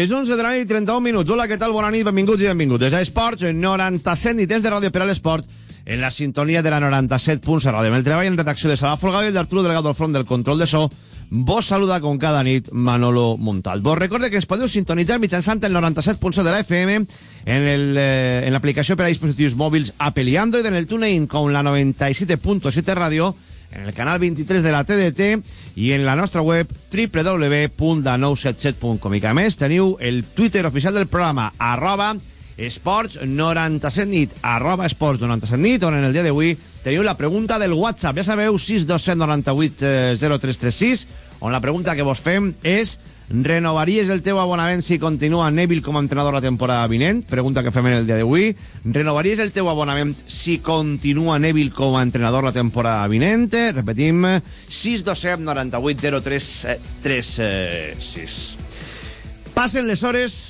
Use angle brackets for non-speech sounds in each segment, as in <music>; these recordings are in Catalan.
Les 11 de la nit, 31 minuts. Hola, què tal? Bona nit, benvinguts i benvingudes a Esports 97 nits de Ràdio per a l'Esport en la sintonia de la 97 punts a Ràdio. el treball en redacció de Sala Folgado i d'Arturo Delgado al front del control de so. Vos saluda com cada nit Manolo Montal. Vos recorde que ens podeu sintonitzar mitjançant el 97.7 de la FM en el, eh, en l'aplicació per a dispositius mòbils Apple i Android, en el TuneIn com la 97.7 ràdio en el canal 23 de la TDT i en la nostra web www.977.com i que a més teniu el Twitter oficial del programa arroba esports 97 nit arroba esports 97 nit on en el dia d'avui teniu la pregunta del WhatsApp. Ja sabeu 627 98 0336 on la pregunta que vos fem és Renovaries el teu abonament si continua Neville com a entrenador la temporada vinent? Pregunta que fem en el dia d'avui. Renovaries el teu abonament si continua Neville com a entrenador la temporada vinent? Repetim, 627 98 03 36. Passen les hores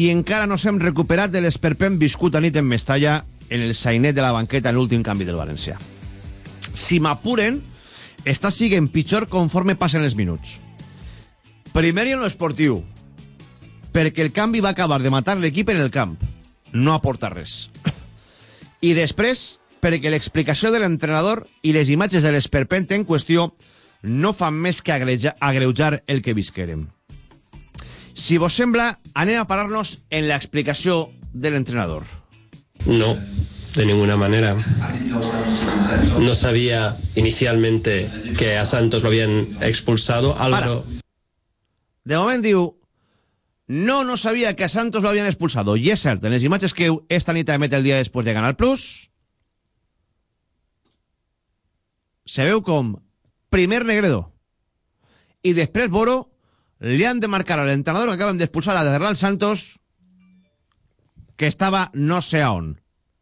i encara no s'hem recuperat de l'esperpent viscut a nit en Mestalla en el sainet de la banqueta en l'últim canvi del València. Si m'apuren, està siguent pitjor conforme passen els minuts. Primer i en l'esportiu, perquè el canvi va acabar de matar l'equip en el camp, no aporta res. I després, perquè l'explicació de l'entrenador i les imatges de l'esperpent en qüestió no fan més que agreujar el que visquerem. Si vos sembla, anem a parar-nos en l'explicació de l'entrenador. No, de ninguna manera. No sabía inicialmente que a Santos lo habían expulsado. Álvaro... Para. De moment diu no, no sabia que a Santos lo habían expulsado. I és cert, en les que esta nit emet el dia després de Canal Plus, se veu com primer Negredo i després Boro li han de marcar a l'entrenador que acaben d'expulsar a Derral Santos que estava no sé a on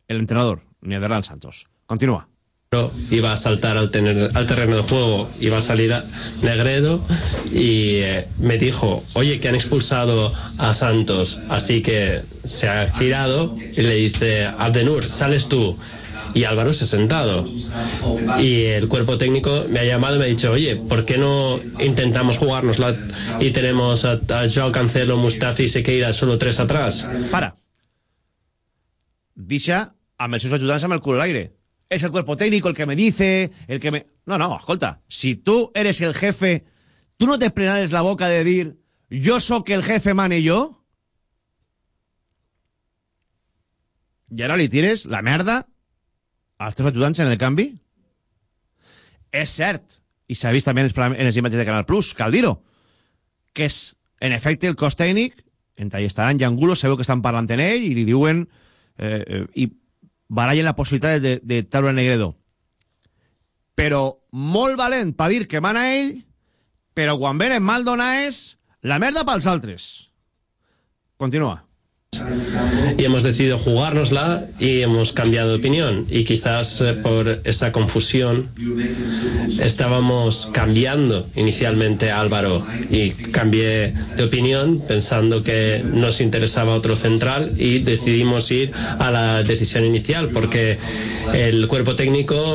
el entrenador, ni a Derral Santos. Continua. Iba a saltar al, tener, al, terreno de juego, iba a salir a Negredo y eh, me dijo, oye, que han expulsado a Santos, así que se ha girado y le dice, Abdenur, sales tú. Y Álvaro se ha sentado. Y el cuerpo técnico me ha llamado y me ha dicho, oye, ¿por qué no intentamos jugárnosla y tenemos a, a Joao Cancelo, Mustafi y Sequeira solo tres atrás? Para. Dicha amb els seus ajudants amb el a l'aire. Es el cuerpo técnico el que me dice, el que me... No, no, escolta, si tú eres el jefe, ¿tú no te plenales la boca de decir yo que el jefe mane yo? I ara li tires la merda als teus ajudants en el canvi? És cert, i s'ha vist també en, les imatges de Canal Plus, cal dir-ho, que és, en efecte, el cos tècnic, en Tallestaran i Angulo, sabeu que estan parlant en ell i li diuen... Eh, eh, i barallen la possibilitat de, de treure Negredo. Però molt valent per dir que mana ell, però quan venen mal donades, la merda pels altres. Continua. Y hemos decidido jugárnosla y hemos cambiado de opinión. Y quizás eh, por esa confusión estábamos cambiando inicialmente a Álvaro. Y cambié de opinión pensando que nos interesaba otro central y decidimos ir a la decisión inicial porque el cuerpo técnico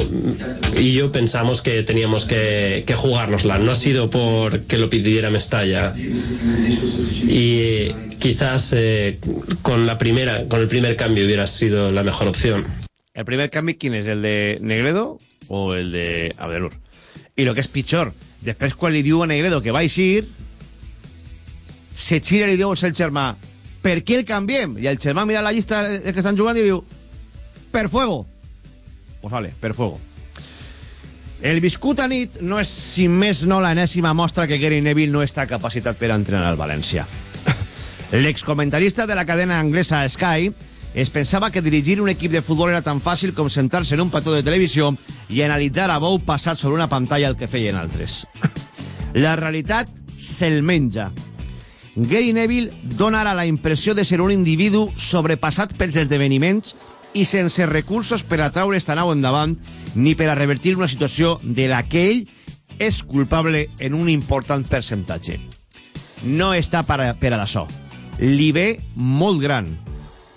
y yo pensamos que teníamos que, que jugárnosla. No ha sido porque lo pidiera Mestalla. Y quizás eh, con la primera, con el primer cambio hubiera sido la mejor opción. ¿El primer cambio quién es? ¿El de Negredo o el de Abdelur? Y lo que es pitjor, després quan li diu Negredo que va a eixir, se xira i diu al germà per què el canviem? I el germà mira la llista que estan jugant i diu per fuego. Pues vale, per fuego. El viscut a nit no és, si més no, l'enèsima mostra que Gary Neville no està capacitat per entrenar al València. L'excomentarista de la cadena anglesa Sky es pensava que dirigir un equip de futbol era tan fàcil com sentar-se en un plató de televisió i analitzar a bou passat sobre una pantalla el que feien altres. La realitat se'l menja. Gary Neville dona ara la impressió de ser un individu sobrepassat pels esdeveniments i sense recursos per a traure esta nau endavant ni per a revertir una situació de la que ell és culpable en un important percentatge. No està per a, per a d'això. Li ve molt gran.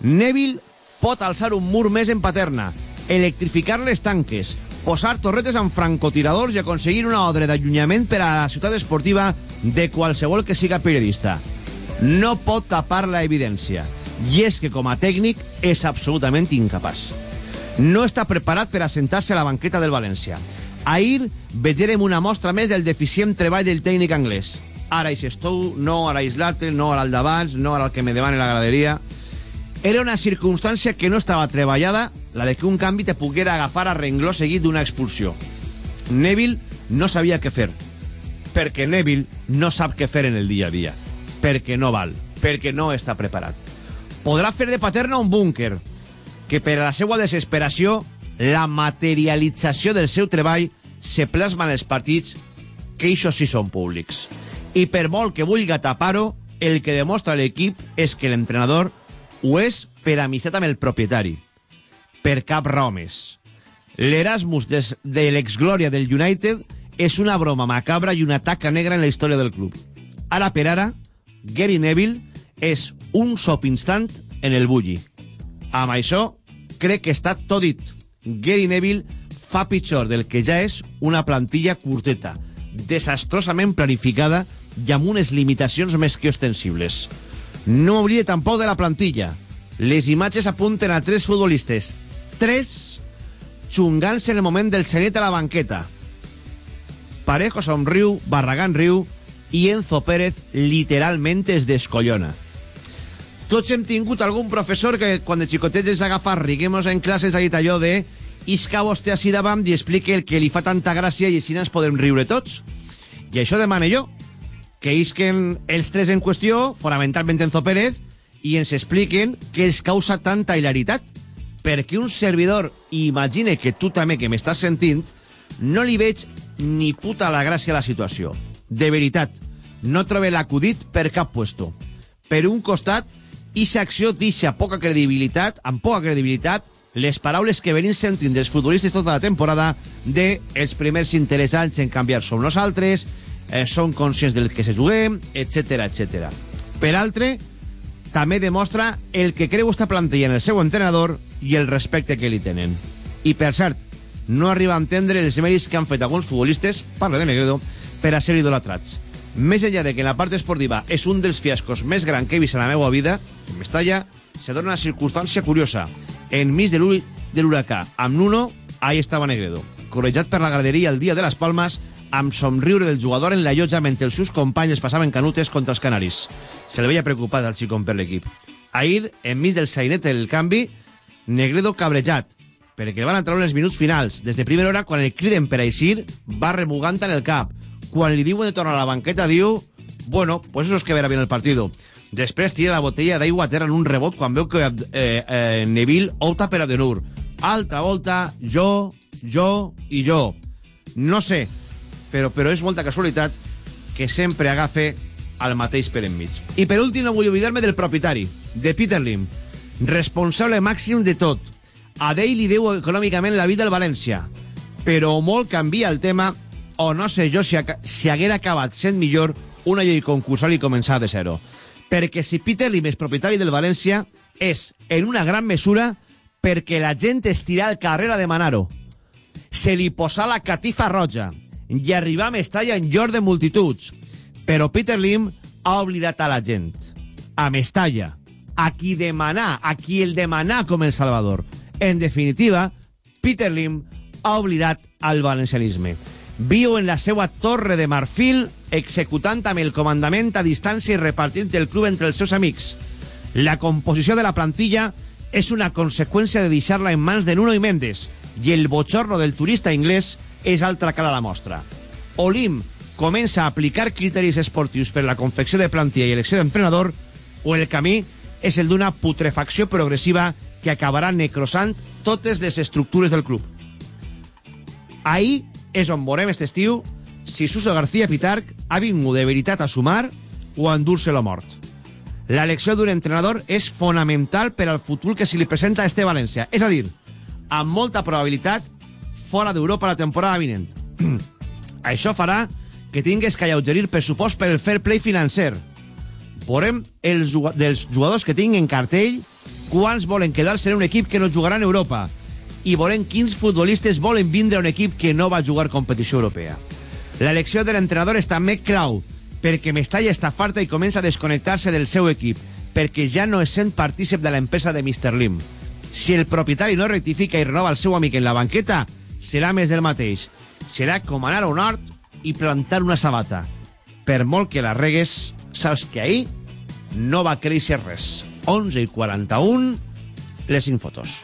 Neville pot alçar un mur més en paterna, electrificar les tanques, posar torretes amb francotiradors i aconseguir una ordre d'allunyament per a la ciutat esportiva de qualsevol que siga periodista. No pot tapar la evidència. I és que com a tècnic és absolutament incapaç. No està preparat per assentar-se a la banqueta del València. Ahir vegerem una mostra més del deficient treball del tècnic anglès. Ara és Stou, no ara és l'altre, no ara el d'abans, no ara el que me demana la graderia. Era una circumstància que no estava treballada, la de que un canvi te poguera agafar a rengló seguit d'una expulsió. Neville no sabia què fer, perquè Neville no sap què fer en el dia a dia, perquè no val, perquè no està preparat. Podrà fer de paterna un búnquer, que per a la seva desesperació la materialització del seu treball se plasma en els partits que això sí són públics. I per molt que vulgui tapar-ho, el que demostra l'equip és que l'entrenador ho és per amistat amb el propietari. Per cap raó més. L'Erasmus de l'exglòria del United és una broma macabra i una taca negra en la història del club. Ara per ara, Gary Neville és un sop instant en el bulli. Amb això, crec que està tot dit. Gary Neville fa pitjor del que ja és una plantilla curteta, desastrosament planificada i amb unes limitacions més que ostensibles. No oblide tampoc de la plantilla. Les imatges apunten a tres futbolistes. Tres xungant-se en el moment del senet a la banqueta. Parejo somriu, Barragán riu i Enzo Pérez literalment es descollona. Tots hem tingut algun professor que quan de xicotets ens agafa riguemos en classes ha dit allò de isca vostè així davant i explique el que li fa tanta gràcia i així ens podem riure tots. I això demane jo, que isquen els tres en qüestió, fonamentalment Enzo Pérez, i ens expliquen què els causa tanta hilaritat. Perquè un servidor, imagine que tu també que m'estàs sentint, no li veig ni puta la gràcia a la situació. De veritat, no trobe l'acudit per cap puesto. Per un costat, ixa acció deixa poca credibilitat, amb poca credibilitat, les paraules que venim sentint dels futbolistes tota la temporada de els primers interessants en canviar som nosaltres, eh, són conscients del que se juguem, etc etc. Per altre, també demostra el que creu esta plantilla en el seu entrenador i el respecte que li tenen. I, per cert, no arriba a entendre els mèrits que han fet alguns futbolistes, parlo de Negredo, per a ser idolatrats. Més enllà de que la part esportiva és un dels fiascos més gran que he vist en la meva vida, en Mestalla, se dona una circumstància curiosa. Enmig de de l'huracà, amb Nuno, ahí estava Negredo, correjat per la graderia el dia de les Palmes, amb somriure del jugador en la llotja mentre els seus companys passaven canutes contra els canaris. Se li veia preocupat al xicon per l'equip. Ahir, enmig del sainet del canvi, Negredo cabrejat, perquè van entrar els minuts finals. Des de primera hora, quan el criden per eixir, va remugant en el cap. Quan li diuen de tornar a la banqueta, diu... Bueno, pues eso es que verá bien el partido. Després tira la botella d'aigua a terra en un rebot quan veu que eh, eh, Neville opta per Adenur. Altra volta, jo, jo i jo. No sé, però, però és molta casualitat que sempre agafe al mateix per enmig. I per últim no vull oblidar-me del propietari, de Peter Lim, responsable màxim de tot. A d'ell li deu econòmicament la vida al València, però molt canvia el tema o no sé jo si, si haguera acabat sent millor una llei concursal i començar de zero. Perquè si Peter Lim és propietari del València és, en una gran mesura, perquè la gent estirà al carrer a demanar-ho. Se li posà la catifa roja i arribar a Mestalla en llor de multituds. Però Peter Lim ha oblidat a la gent. A Mestalla. A qui demanar, a qui el demanar com el Salvador. En definitiva, Peter Lim ha oblidat al valencianisme. Viu en la seva torre de marfil executant amb el comandament a distància i repartint el club entre els seus amics. La composició de la plantilla és una conseqüència de deixar-la en mans de Nuno i Mendes i el bochorno del turista inglès és altra cara a la mostra. Olim comença a aplicar criteris esportius per la confecció de plantilla i elecció d'entrenador o el camí és el d'una putrefacció progressiva que acabarà necrosant totes les estructures del club. Ahir és on veurem aquest estiu si Suso García Pitarc ha vingut de veritat a sumar o endur-se la mort. L'elecció d'un entrenador és fonamental per al futur que se li presenta a este València. És a dir, amb molta probabilitat, fora d'Europa la temporada vinent. <clears throat> Això farà que tingues que alleugerir pressupost per el fair play financer. Veurem els, dels jugadors que tinguin cartell quants volen quedar-se en un equip que no jugarà en Europa i veurem quins futbolistes volen vindre a un equip que no va jugar competició europea. L'elecció de l'entrenador és també clau, perquè Mestalla està farta i comença a desconnectar-se del seu equip, perquè ja no es sent partícip de l'empresa de Mr. Lim. Si el propietari no rectifica i renova el seu amic en la banqueta, serà més del mateix. Serà com anar a un hort i plantar una sabata. Per molt que la regues, saps que ahir no va créixer res. 11 i 41, les 5 fotos.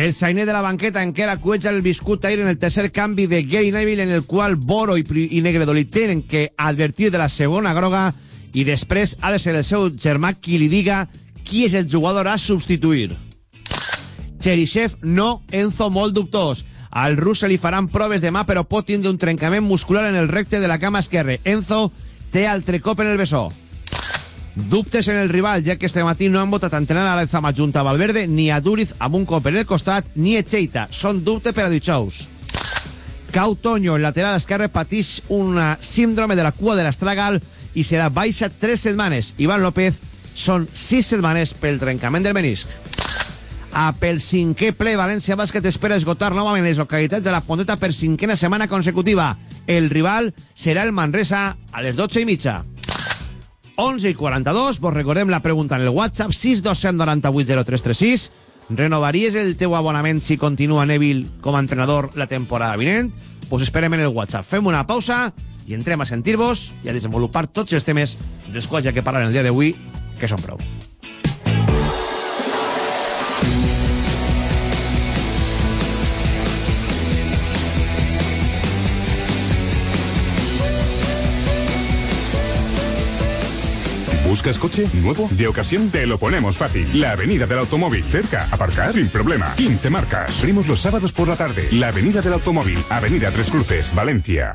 El sainer de la banqueta encara cueja el viscut ahir en el tercer canvi de Gary Neville en el qual Boro i Negredoli tenen que advertir de la segona groga i després ha de ser el seu germà qui li diga qui és el jugador a substituir. Cheryshev no, Enzo molt dubtós. Al rus se li faran proves demà però pot tindre un trencament muscular en el recte de la cama esquerre. Enzo té altre cop en el bessó. Dubtes en el rival, ja que este matí no han votat a entrenar a l'Ezama junta a Valverde, ni a Duriz amb un cop en el costat, ni Echeita. Són dubtes per a dijous. Cau Toño, el lateral esquerre, patix una síndrome de la cua de l'estragal i serà baixa tres setmanes. Ivan López són sis setmanes pel trencament del menisc. A pel cinquè ple, València Bàsquet espera esgotar novament les localitats de la Fondeta per cinquena setmana consecutiva. El rival serà el Manresa a les 12 i mitja. 11 i 42, vos recordem la pregunta en el WhatsApp 627980336 renovaries el teu abonament si continua Neville com a entrenador la temporada vinent? Pues esperem en el WhatsApp. Fem una pausa i entrem a sentir-vos i a desenvolupar tots els temes dels quals ja que parlen el dia d'avui, que són prou. ¿Buscas coche nuevo? De ocasión te lo ponemos fácil. La Avenida del Automóvil. Cerca. Aparcar sin problema. 15 marcas. Abrimos los sábados por la tarde. La Avenida del Automóvil. Avenida Tres Cruces. Valencia.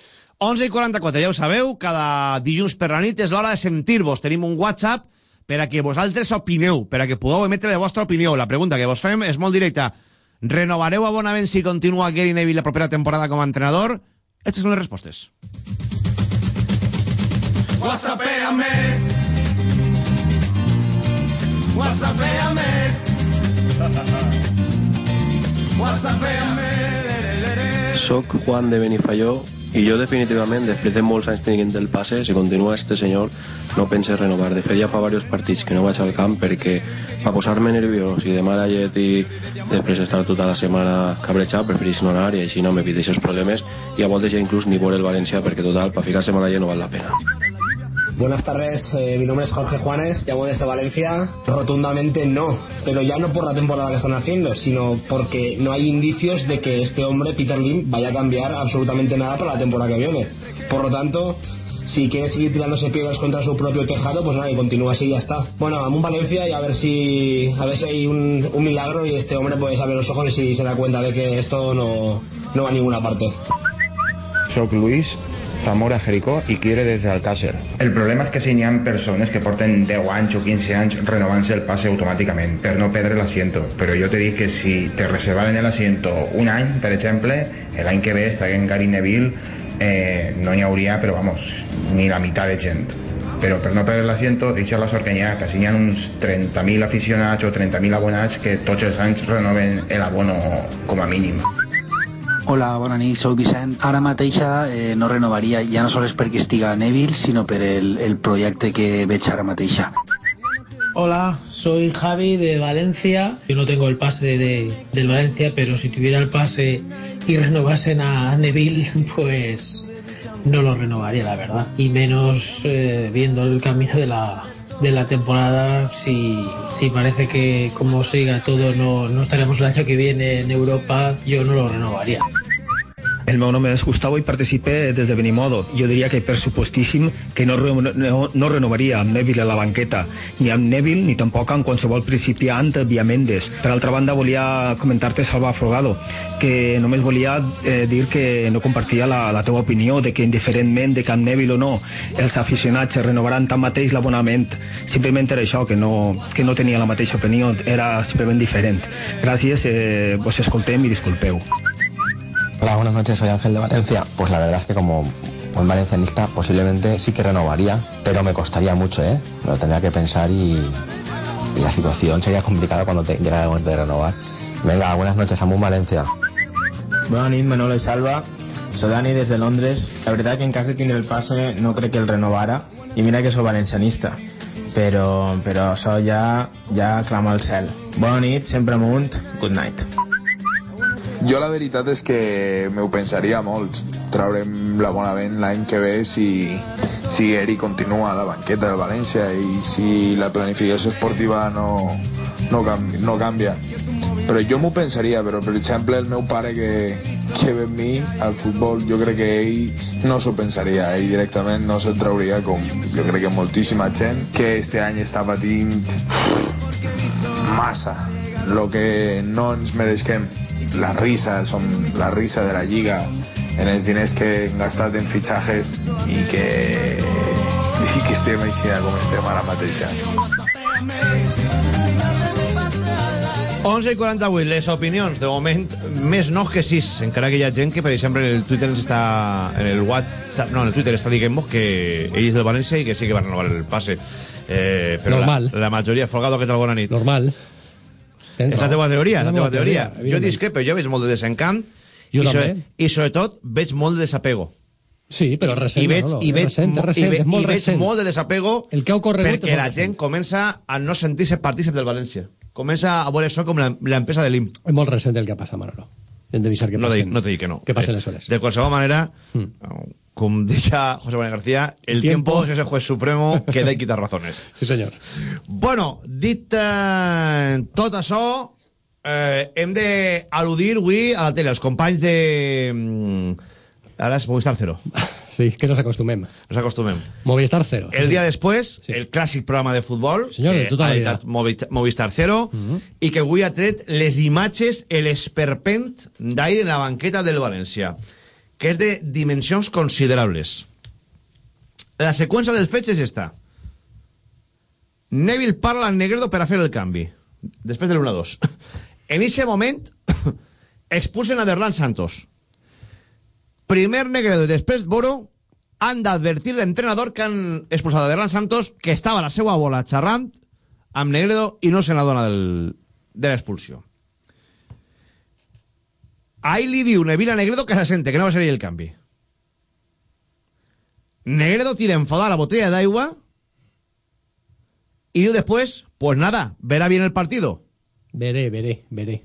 11 i 44, ja ho sabeu, cada dilluns per la nit és l'hora de sentir-vos. Tenim un WhatsApp per a que vosaltres opineu, per a que pugueu emetre la vostra opinió. La pregunta que vos fem és molt directa. Renovareu abonament si continua Gary Neville la propera temporada com a entrenador? Aquestes són les respostes. Whatsappéame. Whatsappéame. Whatsappéame. Soc Juan de Benifalló i jo definitivament, després de molts anys tenint el passe, si continua este senyor, no pense renovar. De fet, ja fa diversos partits que no vaig al camp perquè va posar-me nerviós i de mala llet i després estar tota la setmana cabrejat, preferís no anar i així no m'evite aquests problemes i a voltes ja inclús ni vol el València perquè total, per ficar-se mala llet no val la pena. Buenas tardes, eh, mi nombre es Jorge Juanes, llamo desde Valencia. Rotundamente no, pero ya no por la temporada que están haciendo, sino porque no hay indicios de que este hombre, Peter Lim, vaya a cambiar absolutamente nada para la temporada que viene. Por lo tanto, si quiere seguir tirándose piedras contra su propio tejado, pues nada, que continúa así y ya está. Bueno, vamos a Valencia y a ver si a ver si hay un, milagro y este hombre puede abrir los ojos y se da cuenta de que esto no, no va a ninguna parte. Soc Luis, Zamora Jericó i quiere desde Alcácer. El problema és que si n'hi ha persones que porten 10 anys o 15 anys renovant-se el passe automàticament per no perdre l'asiento. Però jo te dic que si te reservaren asiento un any, per exemple, l'any que ve està en Gary Neville, eh, no n'hi hauria, però vamos, ni la meitat de gent. Però per no perdre l'asiento, deixa la sort que n'hi ha, que si n'hi ha uns 30.000 aficionats o 30.000 abonats que tots els anys renoven l'abono com a mínim. Hola, bona nit, soc Vicent. Ara eh, no renovaria, ja no sols perquè estiga a Neville, sinó per el, el projecte que veig ara mateixa. Hola, soy Javi de Valencia. Yo no tengo el pase de, del Valencia, pero si tuviera el pase y renovasen a Neville, <laughs> pues no lo renovaría, la verdad. Y menos eh, viendo el camino de la, de la temporada, si, si parece que como siga todo no, no estaremos el año que viene en Europa, yo no lo renovaría. El meu nom és Gustavo i participe des de Benimodo. Jo diria que per supostíssim que no, no, no renovaria amb Neville a la banqueta, ni amb Neville ni tampoc amb qualsevol principiant via Mendes. Per altra banda, volia comentar-te, Salva Afrogado, que només volia eh, dir que no compartia la, la teva opinió de que indiferentment de que amb Neville o no els aficionats renovaran tanmateix l'abonament. Simplement era això, que no, que no tenia la mateixa opinió, era simplement diferent. Gràcies, eh, vos escoltem i disculpeu. Hola, buenas noches, soy Ángel de Valencia. Pues la verdad es que como buen valencianista posiblemente sí que renovaría, pero me costaría mucho, ¿eh? Lo tendría que pensar y, la situación sería complicada cuando te llegara el momento de renovar. Venga, buenas noches, Amun Valencia. Nit, Manolo y Salva. Soy Dani desde Londres. La verdad que en caso de tener el pase no creo que él renovara. Y mira que soy valencianista. Però, però això ja, ja clama al cel. Bona nit, sempre amunt. Good night. Jo la veritat és que m'ho pensaria molt. Traurem la Bonavent l'any que ve si, si Eri continua a la banqueta del València i si la planificació esportiva no, no, canvi, no canvia. Però jo m'ho pensaria, però per exemple el meu pare que, que ve amb mi al futbol, jo crec que ell no s'ho pensaria, ell directament no se'l trauria com jo crec que moltíssima gent que este any està patint massa lo que no ens mereixem la risa, som la risa de la lliga en els diners que hem gastat en fitxatges i que, i que estem així com estem ara mateix. 11 i 48, les opinions, de moment, més no que 6, encara que hi ha gent que, per exemple, en el Twitter ens està... En el WhatsApp, no, en el Twitter està dient que ell és del València i que sí que va renovar el passe. Eh, però Normal. La, la majoria, Folgado, què tal, bona nit? Normal. És la teva teoria, la teva teoria. Jo discrepo, jo veig molt de desencant Jo i, sobre, també. i sobretot veig molt de desapego. Sí, però recent, I veig, Manolo, i és veig, recent, recent, i ve- és molt i veig recent. molt de desapego El que ha perquè la gent comença a no sentir-se partícip del València. Comença a veure això com la- l'empresa de l'IM. És molt recent el que passa, Manolo. Hem d'avisar que No passen. dic, no te dic que no. Que passen Eh, les hores. De qualsevol manera, Mm. Com deia José Manuel García, el, El tiempo, tiempo es ese juez supremo que da y quita razones. <laughs> Sí, senyor. Bueno, dit eh, tot això, eh, hem d'al·ludir avui a la tele, els companys de... mm, Ara és Movistar Cero. <laughs> Sí, que nos acostumem. Nos acostumem. Movistar Cero. El día después, el clàssic programa de futbol, Senyor, que tota ha editat Movistar Cero, i que avui ha tret les imatges, l'esperpent d'aire en la banqueta del València, que és de dimensions considerables. La seqüència del fets és esta. Neville parla al Negredo per a fer el canvi, després de l'1-2. <laughs> En aquest moment, <coughs> expulsen a Derlan Santos. Primer Negredo i després Boro han d'advertir l'entrenador que han expulsat a Derlan Santos que estava a la seva bola xerrant amb Negredo i no se n'adona de l'expulsió. Ahí li diu Neville a Negredo que se sente, que no va ser ell el canvi. Negredo tira enfadada la botella d'aigua y diu después, pues nada, verá bien el partido. Veré, veré, veré.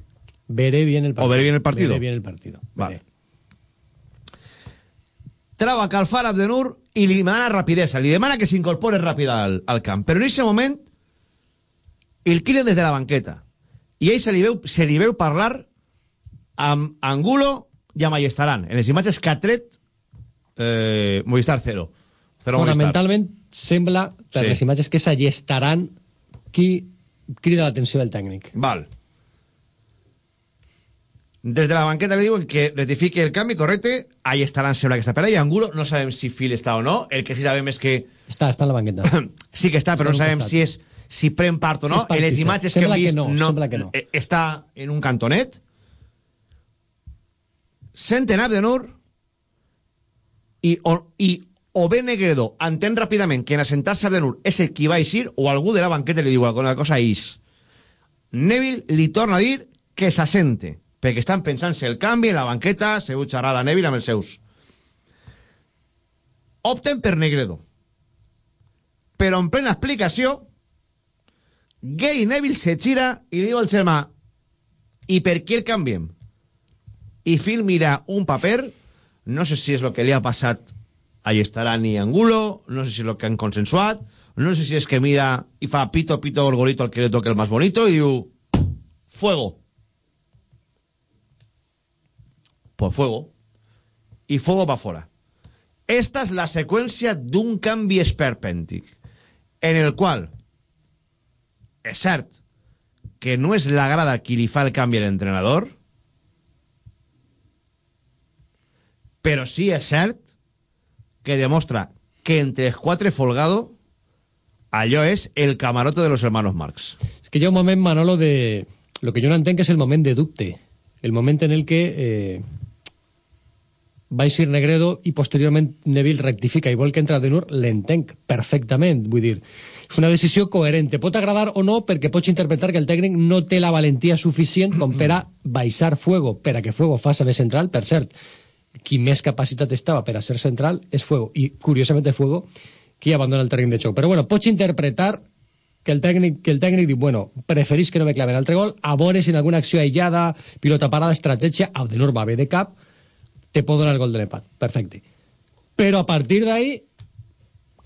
Veré bien el partido. ¿O veré bien el partido? Veré bien el partido. Vale. trau a calfar Abdenur i li demana rapidesa, li demana que s'incorpore ràpid al, al camp. Però en aquest moment el criden des de la banqueta i ell se li veu, se li veu parlar amb Angulo i amb Allestaran, en les imatges que ha tret eh, Movistar 0. 0 Movistar. Fonamentalment sembla, per Sí. les imatges, que és Allestaran qui crida l'atenció del tècnic. Val. Des de la banqueta le diuen que rectifique el canvi, correcte. Ahí estarà, sembla que està per ahí. Angulo, no sabem si Phil està o no. El que sí sabem és que Està, està en la banqueta. <coughs> sí que està, però no sabem si és si pren part o no. és en les imatges que hem Sembla que vist no, sembla que no. està en un cantonet. Senten Abdenur i o, i o bé Negredo entén ràpidament que en assentar-se Abdenur és el qui va eixir o algú de la banqueta li diu alguna cosa a Is. Neville li torna a dir que s'assente, perquè estan pensant-se el canvi en la banqueta, se veu xerrar a Neville amb els seus. Opten per Negredo. Però en plena explicació, Gary Neville se gira i li diu al germà i per què el canviem? I Phil mira un paper, no sé si és el que li ha passat a Llestaran i Angulo, no sé si és el que han consensuat, no sé si és que mira i fa pito, pito, gorgorito al que le toque el más bonito i diu fuego. Pues fuego. Y fuego va fora. Esta es la secuencia d'un canvi esperpèntic, en el qual és cert que no és la grada qui li fa el canvi a l'entrenador, però sí és cert que demostra que entre els quatre Folgado allò és el camarote de los hermanos Marx. Es que hi ha un moment, Manolo, de... Lo que jo no entenc és el moment de dubte. El moment en el que eh, va eixir Negredo i posteriorment Neville rectifica i vol que entra Denur, l'entenc perfectament. Vull dir, és una decisió coherent. Pot agradar o no perquè pots interpretar que el tècnic no té la valentia suficient com per a baixar Fuego, per a que Fuego faça més central. Per cert, qui més capacitat estava per a ser central és Fuego. I, curiosament, Fuego qui abandona el terreny de xoc. Però bueno, pots interpretar que el tècnic, que el tècnic diu, bueno, preferís que no me claven altre gol, a veure si en alguna acció aïllada, pilota parada, estratègia, Abdenur va bé de cap, te pot donar el gol de l'empat. Perfecte. Però a partir d'ahí,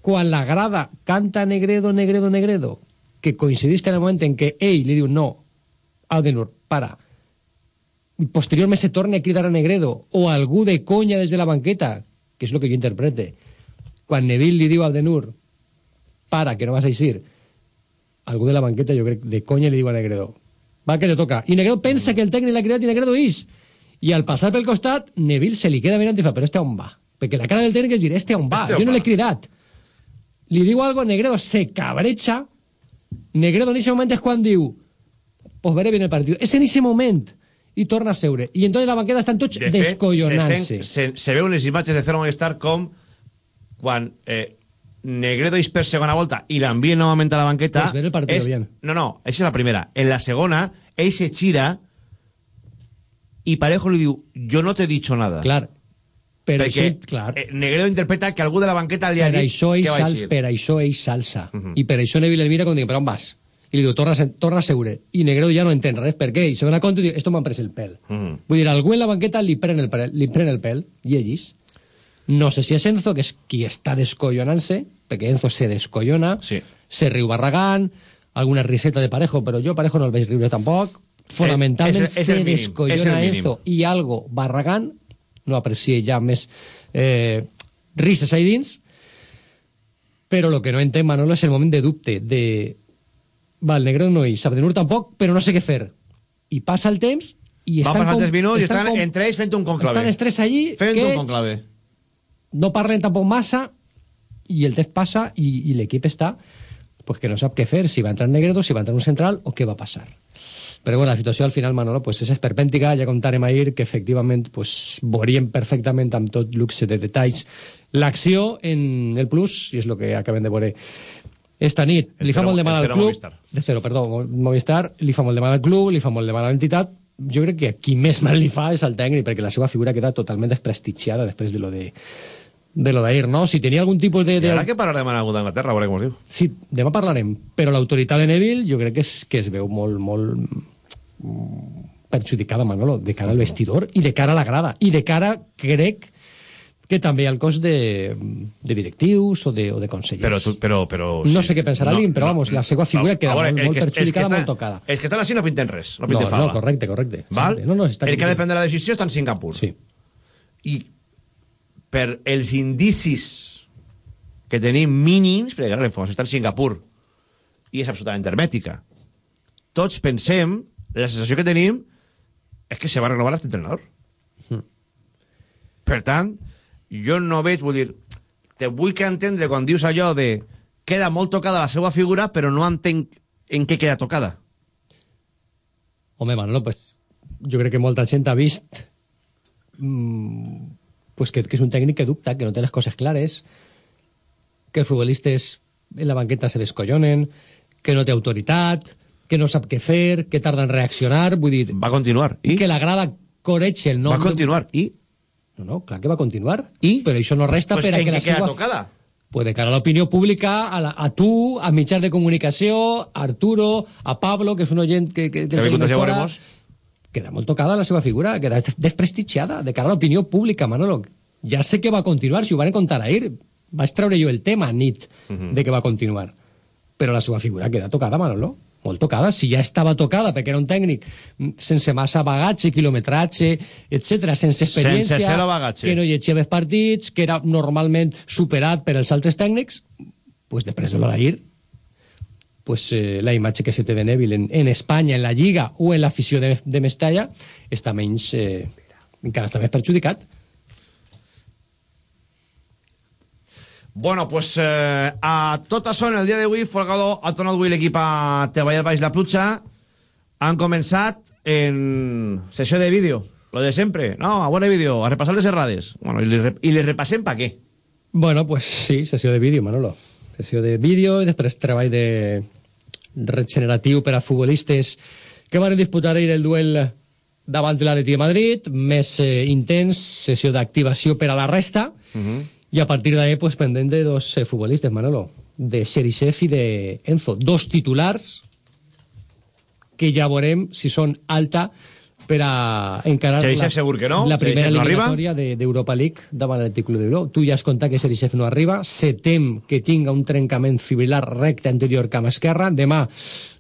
quan la grada canta Negredo, Negredo, Negredo, que coincidís en el moment en què ell li diu no, Abdenur, para, posteriorment se torna a cridar a Negredo, o algú de conya des de la banqueta, que és el que jo interprete, quan Neville li diu a Abdenur, para, que no vas a eixir, algú de la banqueta, jo crec, de conya li diu a Negredo, va que te toca. I Negredo pensa que el tècnic l'ha cridat i Negredo és. I al passar pel costat, Neville se li queda mirant i fa, però este on va? Perquè la cara del tècnic és dir, este on va? Este jo no l'he cridat. Li diu algo, Negredo se cabrecha, Negredo en ese moment és quan diu, pues veré bien el partido. És en ese moment i torna a seure. I entonces la banqueta estan tots De descollonant-se. se, se, se veu en les imatges de Zero Movistar com quan eh, Negredo és per segona volta i l'envien novament a la banqueta... Pues el partido és, bien. No, no, això és la primera. En la segona, ell se gira i Parejo li diu, jo no t'he dicho nada. Clar. Però Perquè això, clar. eh, Negredo interpreta que algú de la banqueta li ha per dit això ell que va sals, per això ell salsa. I per això Neville el mira com diu, però on vas? I li diu, torna, torna a seure. I Negredo ja no entén res, per què? I se dona compte i diu, esto m'han pres el pèl. Mm. Vull dir, algú en la banqueta li pren el pèl, li pren el pèl i ells. No sé si és Enzo, que és qui està descollonant-se, perquè Enzo se descollona, sí. se riu barragant, alguna riseta de Parejo, però jo Parejo no el veig riure tampoc. Fonamentalment Eh, és és se mínim, descollona. Enzo i algo barragant, no aprecie ja més eh, risses ahí dins, però el que no entenc, Manolo, és el moment de dubte, de... Va, el Negredo no hi, Sabdenur tampoc, però no sé què fer. I passa el temps i estan... passant com- els minuts i estan estan com- entre ells fent un conclave. Estan els tres allí, Fent un quiets, conclave. no parlen tampoc massa i el temps passa i, i l'equip està pues que no sap què fer, si va entrar Negredo, si va entrar un central o què va passar. Però bueno, la situació al final, Manolo, pues és esperpèntica, ja contarem ahir que efectivament pues, veuríem perfectament amb tot luxe de detalls l'acció en el plus, i és el que acabem de veure esta nit. El li fa molt de mal el al club. Movistar. De cero, perdó, Mo- Movistar, li fa molt de mal al club, li fa molt de mal a l'entitat. Jo crec que qui més mal li fa és al tècnic, perquè la seva figura queda totalment desprestigiada després de lo de de lo d'ahir, no? Si tenia algun tipus de... I de... ara que parlarem amb algú d'Anglaterra, a veure com es diu. Sí, demà parlarem, però l'autoritat de Neville jo crec que es, que es veu molt, molt mm, perjudicada, Manolo, de cara al vestidor i de cara a la grada. I de cara, crec, que també el cos de, de directius o de, o de consellers. Però, tu, però, però, No sé què pensarà l'IM, però vamos, la seva figura queda a veure, molt, molt que- perjudicada, que molt està- tocada. Els que estan així no pinten res, no No, pinten no, fava. correcte, correcte. Val? No, no, està el que ha de prendre la decisió està en Singapur. Sí. I per els indicis que tenim mínims, perquè clar, la informació està en Singapur i és absolutament hermètica, tots pensem, la sensació que tenim és que se va renovar aquest entrenador. Mm. Per tant, jo no veig, vull dir, te vull que entendre quan dius allò de queda molt tocada la seva figura, però no entenc en què queda tocada. Home, Manolo, pues, jo crec que molta gent ha vist mm, pues que, que és un tècnic que dubta, que no té les coses clares, que els futbolistes en la banqueta se descollonen, que no té autoritat, que no sap què fer, que tarda en reaccionar, vull dir... Va continuar. I? Que la grada coreche el nom... Va continuar. I? No, no, clar que va continuar. I? Però això no resta Pues per a que la seva... tocada? Pues de cara a l'opinió pública, a, la, a tu, a mitjans de comunicació, a Arturo, a Pablo, que és un oient que, que, Que tenim a fora, queda molt tocada la seva figura, queda des- desprestigiada de cara a l'opinió pública, Manolo. Ja sé que va continuar, si ho van contar ahir. Vaig treure jo el tema nit Mhm. de que va continuar. Però la seva figura queda tocada, Manolo. Molt tocada. Si ja estava tocada perquè era un tècnic mm, sense massa bagatge, quilometratge, etc, sense experiència, Sense zero bagatge. que no llegia els partits, que era normalment superat per els altres tècnics, pues després de lo d'ahir, pues, eh, la imatge que se té de Neville en, en Espanya, en la Lliga o en l'afició de, de Mestalla està menys... Eh, encara està més perjudicat. Bueno, pues eh, a tot això, en el dia d'avui, Folgado ha tornat avui l'equip a treballar baix la pluja. Han començat en sessió de vídeo, lo de sempre. No, a veure vídeo, a repassar les errades. Bueno, i les, rep- i les repassem pa què? Bueno, pues sí, sessió de vídeo, Manolo. Sessió de vídeo i després treball de regeneratiu per a futbolistes que van disputar ahir el duel davant de l'Atleti de Madrid, més eh, intens, sessió d'activació per a la resta, i a partir d'ahí, pues, pendent de dos eh, futbolistes, Manolo, de Xerisev i de Enzo. Dos titulars que ja veurem si són alta per a encarar Xerisev segur que no, la primera Xerisev no arriba. eliminatòria de- d'Europa League davant l'Atlètic Club de Bilbao. Tu ja has contat que Xerisev no arriba, se tem que tinga un trencament fibrilar recte anterior cama esquerra, demà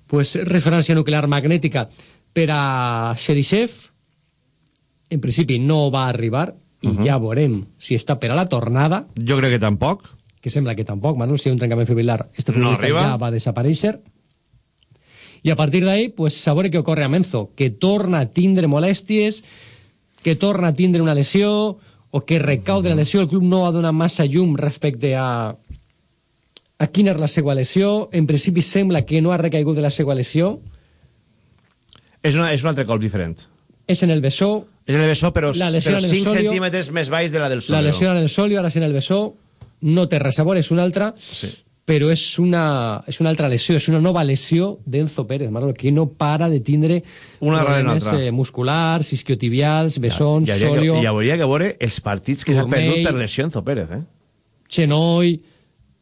pues, ressonància nuclear magnètica per a Xerisev, en principi no va arribar, i Mhm. ja veurem si està per a la tornada, Jo crec que tampoc. que sembla que tampoc, hi ha un trencament fibrilar, este No futbolista arriba. ja va desaparèixer. I a partir d'ahí, pues, a veure què ocorre a Menzo, que torna a tindre molèsties, que torna a tindre una lesió, o que recau de la lesió, el club no ha donat massa llum respecte a a quina és la seva lesió. En principi sembla que no ha recaigut de la seva lesió. És, una, és un altre colp diferent. És en el bessó, És el bessó, però, La lesió però en el 5 sòlio. centímetres més baix de la del la sòlio. lesió en el sòlio, ara és en el bessó, no té res a veure, és una altra, Sí. però és una, és una altra lesió, és una nova lesió d'Enzo Pérez, Manolo, que no para de tindre Una problemes eh, musculars, isquiotibials, bessons, Hi hauria, sòlio, que, hi hauria que veure els partits que s'ha perdut per lesió Enzo Pérez, eh? genoll,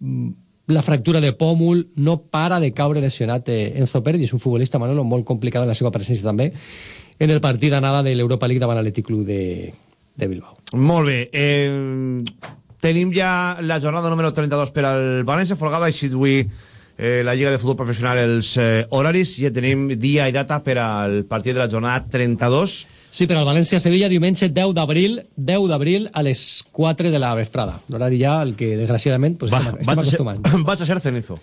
mm, la fractura de pòmul, no para de caure lesionat eh, Enzo Pérez, i és un futbolista, Manolo, molt complicat en la seva presència també, en el partit d'anada de l'Europa League davant l'Atlètic Club de, de Bilbao. Molt bé. Eh, tenim ja la jornada número 32 per al València. Folgada, així avui eh, la Lliga de Futbol Professional els eh, horaris. Ja tenim dia i data per al partit de la jornada 32. Sí, per al València-Sevilla, diumenge 10 d'abril, 10 d'abril a les 4 de la vesprada. L'horari ja, el que desgraciadament pues, Va, estem, estem vaig, a ser, acostumant. <clears throat> vaig a ser cenizo.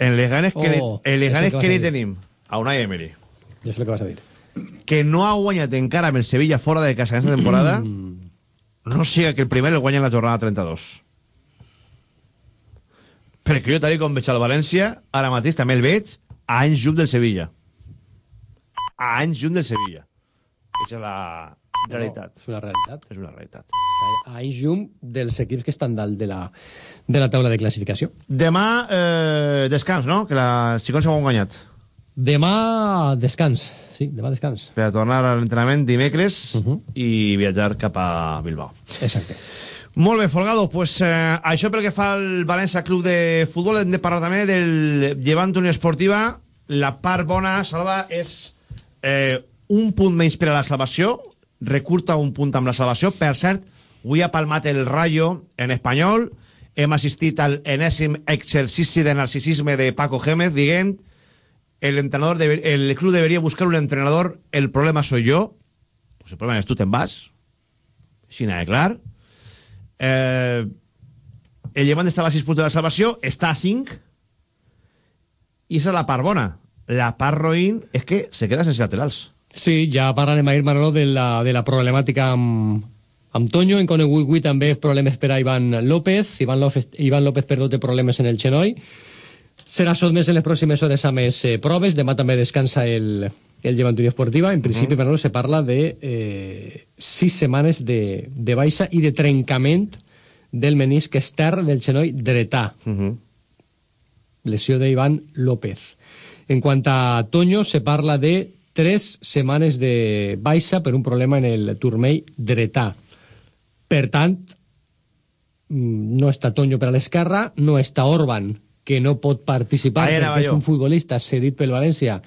En les ganes que, Oh, li, en les ganes que a li tenim a Unai Emery, Jo sé el que vas a dir. que no ha guanyat encara amb el Sevilla fora de casa en aquesta temporada, no siga que el primer el guanya en la jornada 32. Perquè jo, tal com veig el València, ara mateix també el veig a anys llum del Sevilla. A anys llum del Sevilla. Aquesta és la realitat. No, és una realitat. És una realitat. A anys llum dels equips que estan dalt de la, de la taula de classificació. Demà, eh, descans, no? Que la Sicons s'ho han guanyat. Demà descans, sí, demà descans. Per tornar a l'entrenament dimecres Uh -huh. i viatjar cap a Bilbao. Exacte. Molt bé, Folgado, pues, eh, això pel que fa al València Club de Futbol, hem de parlar també del Llevant Unió Esportiva. La part bona, Salva, és eh, un punt menys per a la salvació, recurta un punt amb la salvació. Per cert, Avui ha palmat el Rayo en espanyol. Hem assistit al enèsim exercici de narcisisme de Paco Gémez dient el, entrenador debe- el club debería buscar un entrenador, el problema soy yo. Pues el problema es tú te'n vas. Així nada de clar. Eh, el Llevant estava a 6 punts de la salvació, està a 5. I esa és la part bona. La part roïn és que se queda sense laterals. Sí, ja parlarem ahir, Manolo, de la, de la problemàtica amb, amb Toño. En conegut avui també problemes per a Ivan López. Ivan López, Ivan López perdó, té problemes en el xenoi. Serà sotmès en les pròximes hores a més eh, proves. Demà també descansa el, el Llevant Unió Esportiva. En principi, Manolo, se parla de eh, sis setmanes de, de baixa i de trencament del menisc extern del xenoi dretà. Lesió d'Ivan López. En quant a Toño, se parla de tres setmanes de baixa per un problema en el turmell dretà. Per tant, mm, no està Toño per a l'esquerra, no està Orban, que no pot participar perquè és un futbolista cedit pel València.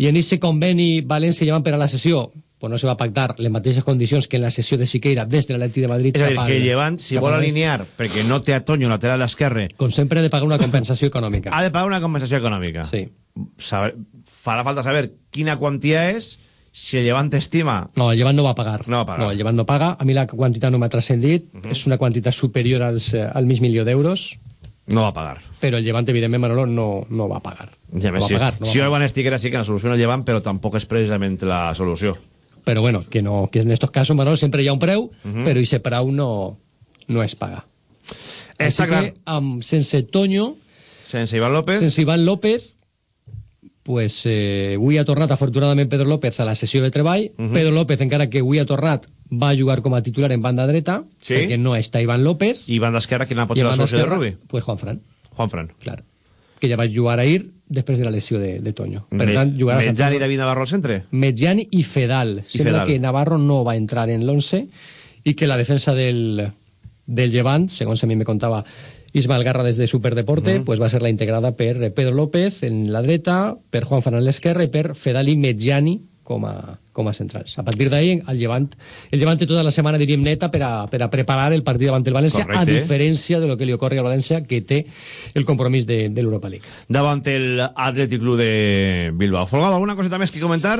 I en aquest conveni València-Llevant per a la sessió pues no se va pactar les mateixes condicions que en la sessió de Siqueira des de l'Atleti de Madrid És a dir, que Llevant, si vol al- alinear perquè no té a Toño lateral esquerre, Com sempre ha de pagar una compensació econòmica. ha de pagar una compensació econòmica. Sí. Saber, farà falta saber quina quantia és, si el Llevant estima... No, el Llevant no va pagar. No va pagar. No, el Llevant no paga. A mi la quantitat no m'ha transcendit. És una quantitat superior als, eh, al mig milió d'euros, No va pagar. però el Llevant, evidentment, Manolo, no, no va pagar. Ja no va si, pagar. No si va Orban estiguera sí que la solució el Llevant, però tampoc és precisament la solució. Però bueno, que, no, que en estos casos, Manolo, sempre hi ha un preu, Mhm. però aquest preu no, no es paga. Està Així clar. que, amb, sense Toño, Sense Iván López... sense Iván López, pues, eh, avui ha tornat, afortunadament, Pedro López a la sessió de treball. Mhm. Pedro López, encara que avui ha tornat, va jugar com a titular en banda dreta, Sí. perquè no està Iván López. I banda esquerra, quina pot ser la solució de Rubi? Pues Juan Fran, Juan Fran. clar. Que ja va jugar ahir després de la lesió de, de Toño. Per Me- tant, jugarà Metjani i David Navarro al centre? Medjani i Fedal. I Sembla Fedal. que Navarro no va entrar en l'11 i que la defensa del, del Llevant, segons a mi me contava Ismael Garra des de Superdeporte, pues va ser la integrada per eh, Pedro López en la dreta, per Juan Fernández a l'esquerra i per Fedal i Medjani com a, com a centrals. A partir d'ahí, el Llevant, el Llevant té tota la setmana, diríem, neta per a, per a preparar el partit davant el València, a Correcte. diferència de lo que li ocorre al València, que té el compromís de, de l'Europa League. Davant el Athletic Club de Bilbao. Folgado, alguna coseta més que comentar?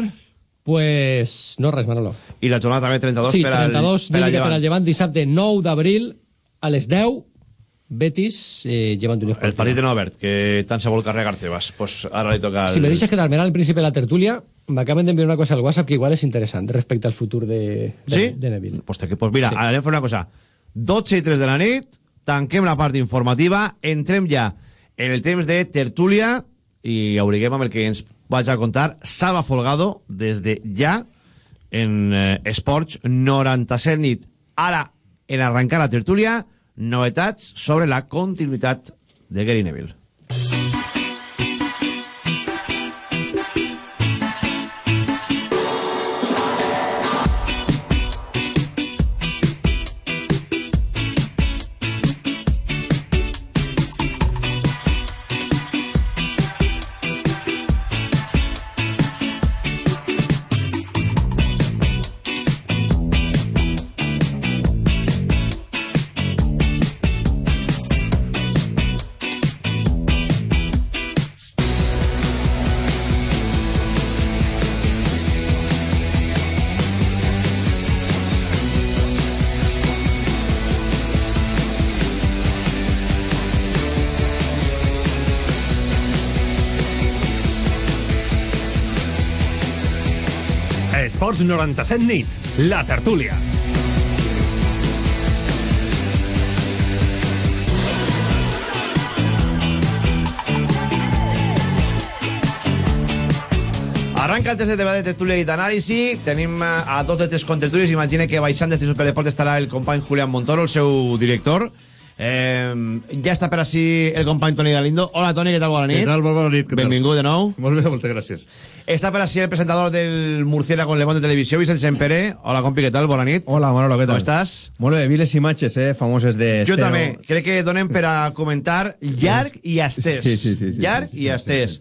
Pues no res, Manolo. I la jornada també 32 sí, per al, 32, per al límite per Llevant. al Llevant, dissabte 9 d'abril a les 10, Betis, eh, Llevant Unió El Esportiva. partit de Novert, que tant se vol carregar Tebas. Pues ara li toca... Si me deixes que terminar al principi de la tertúlia, m'acaben d'enviar una cosa al WhatsApp que igual és interessant respecte al futur de, de, Sí? de Neville. Pues, te, pues mira, sí. anem a fer una cosa. 12 i 3 de la nit, tanquem la part informativa, entrem ja en el temps de tertúlia i obliguem amb el que ens vaig a contar Salva Folgado des de ja en eh, Esports 97 nit. Ara, en arrencar la tertúlia, novetats sobre la continuïtat de Gary Neville. Esports 97 nit, la tertúlia. Arranca el tercer debat de tertúlia i d'anàlisi. Tenim eh, a dos de tres contertúlies. Imagina que baixant d'este Superdeport estarà el company Julián Montoro, el seu director. Eh, ja està per així el company Toni Galindo. Hola, Toni, què tal? Bona nit. Què tal? Bona nit. què tal? Benvingut de nou. Molt bé, moltes gràcies. Està per així el presentador del Murciélago en Levant de Televisió, Vicent Sempere. Hola, compi, què tal? Bona nit. Hola, Manolo, què tal? Com estàs? Molt bé, vi les imatges, eh, famoses de... Jo Cero. també. Crec que donem per a comentar llarg i estès. Sí, sí, sí, sí, llarg sí, sí, i estès.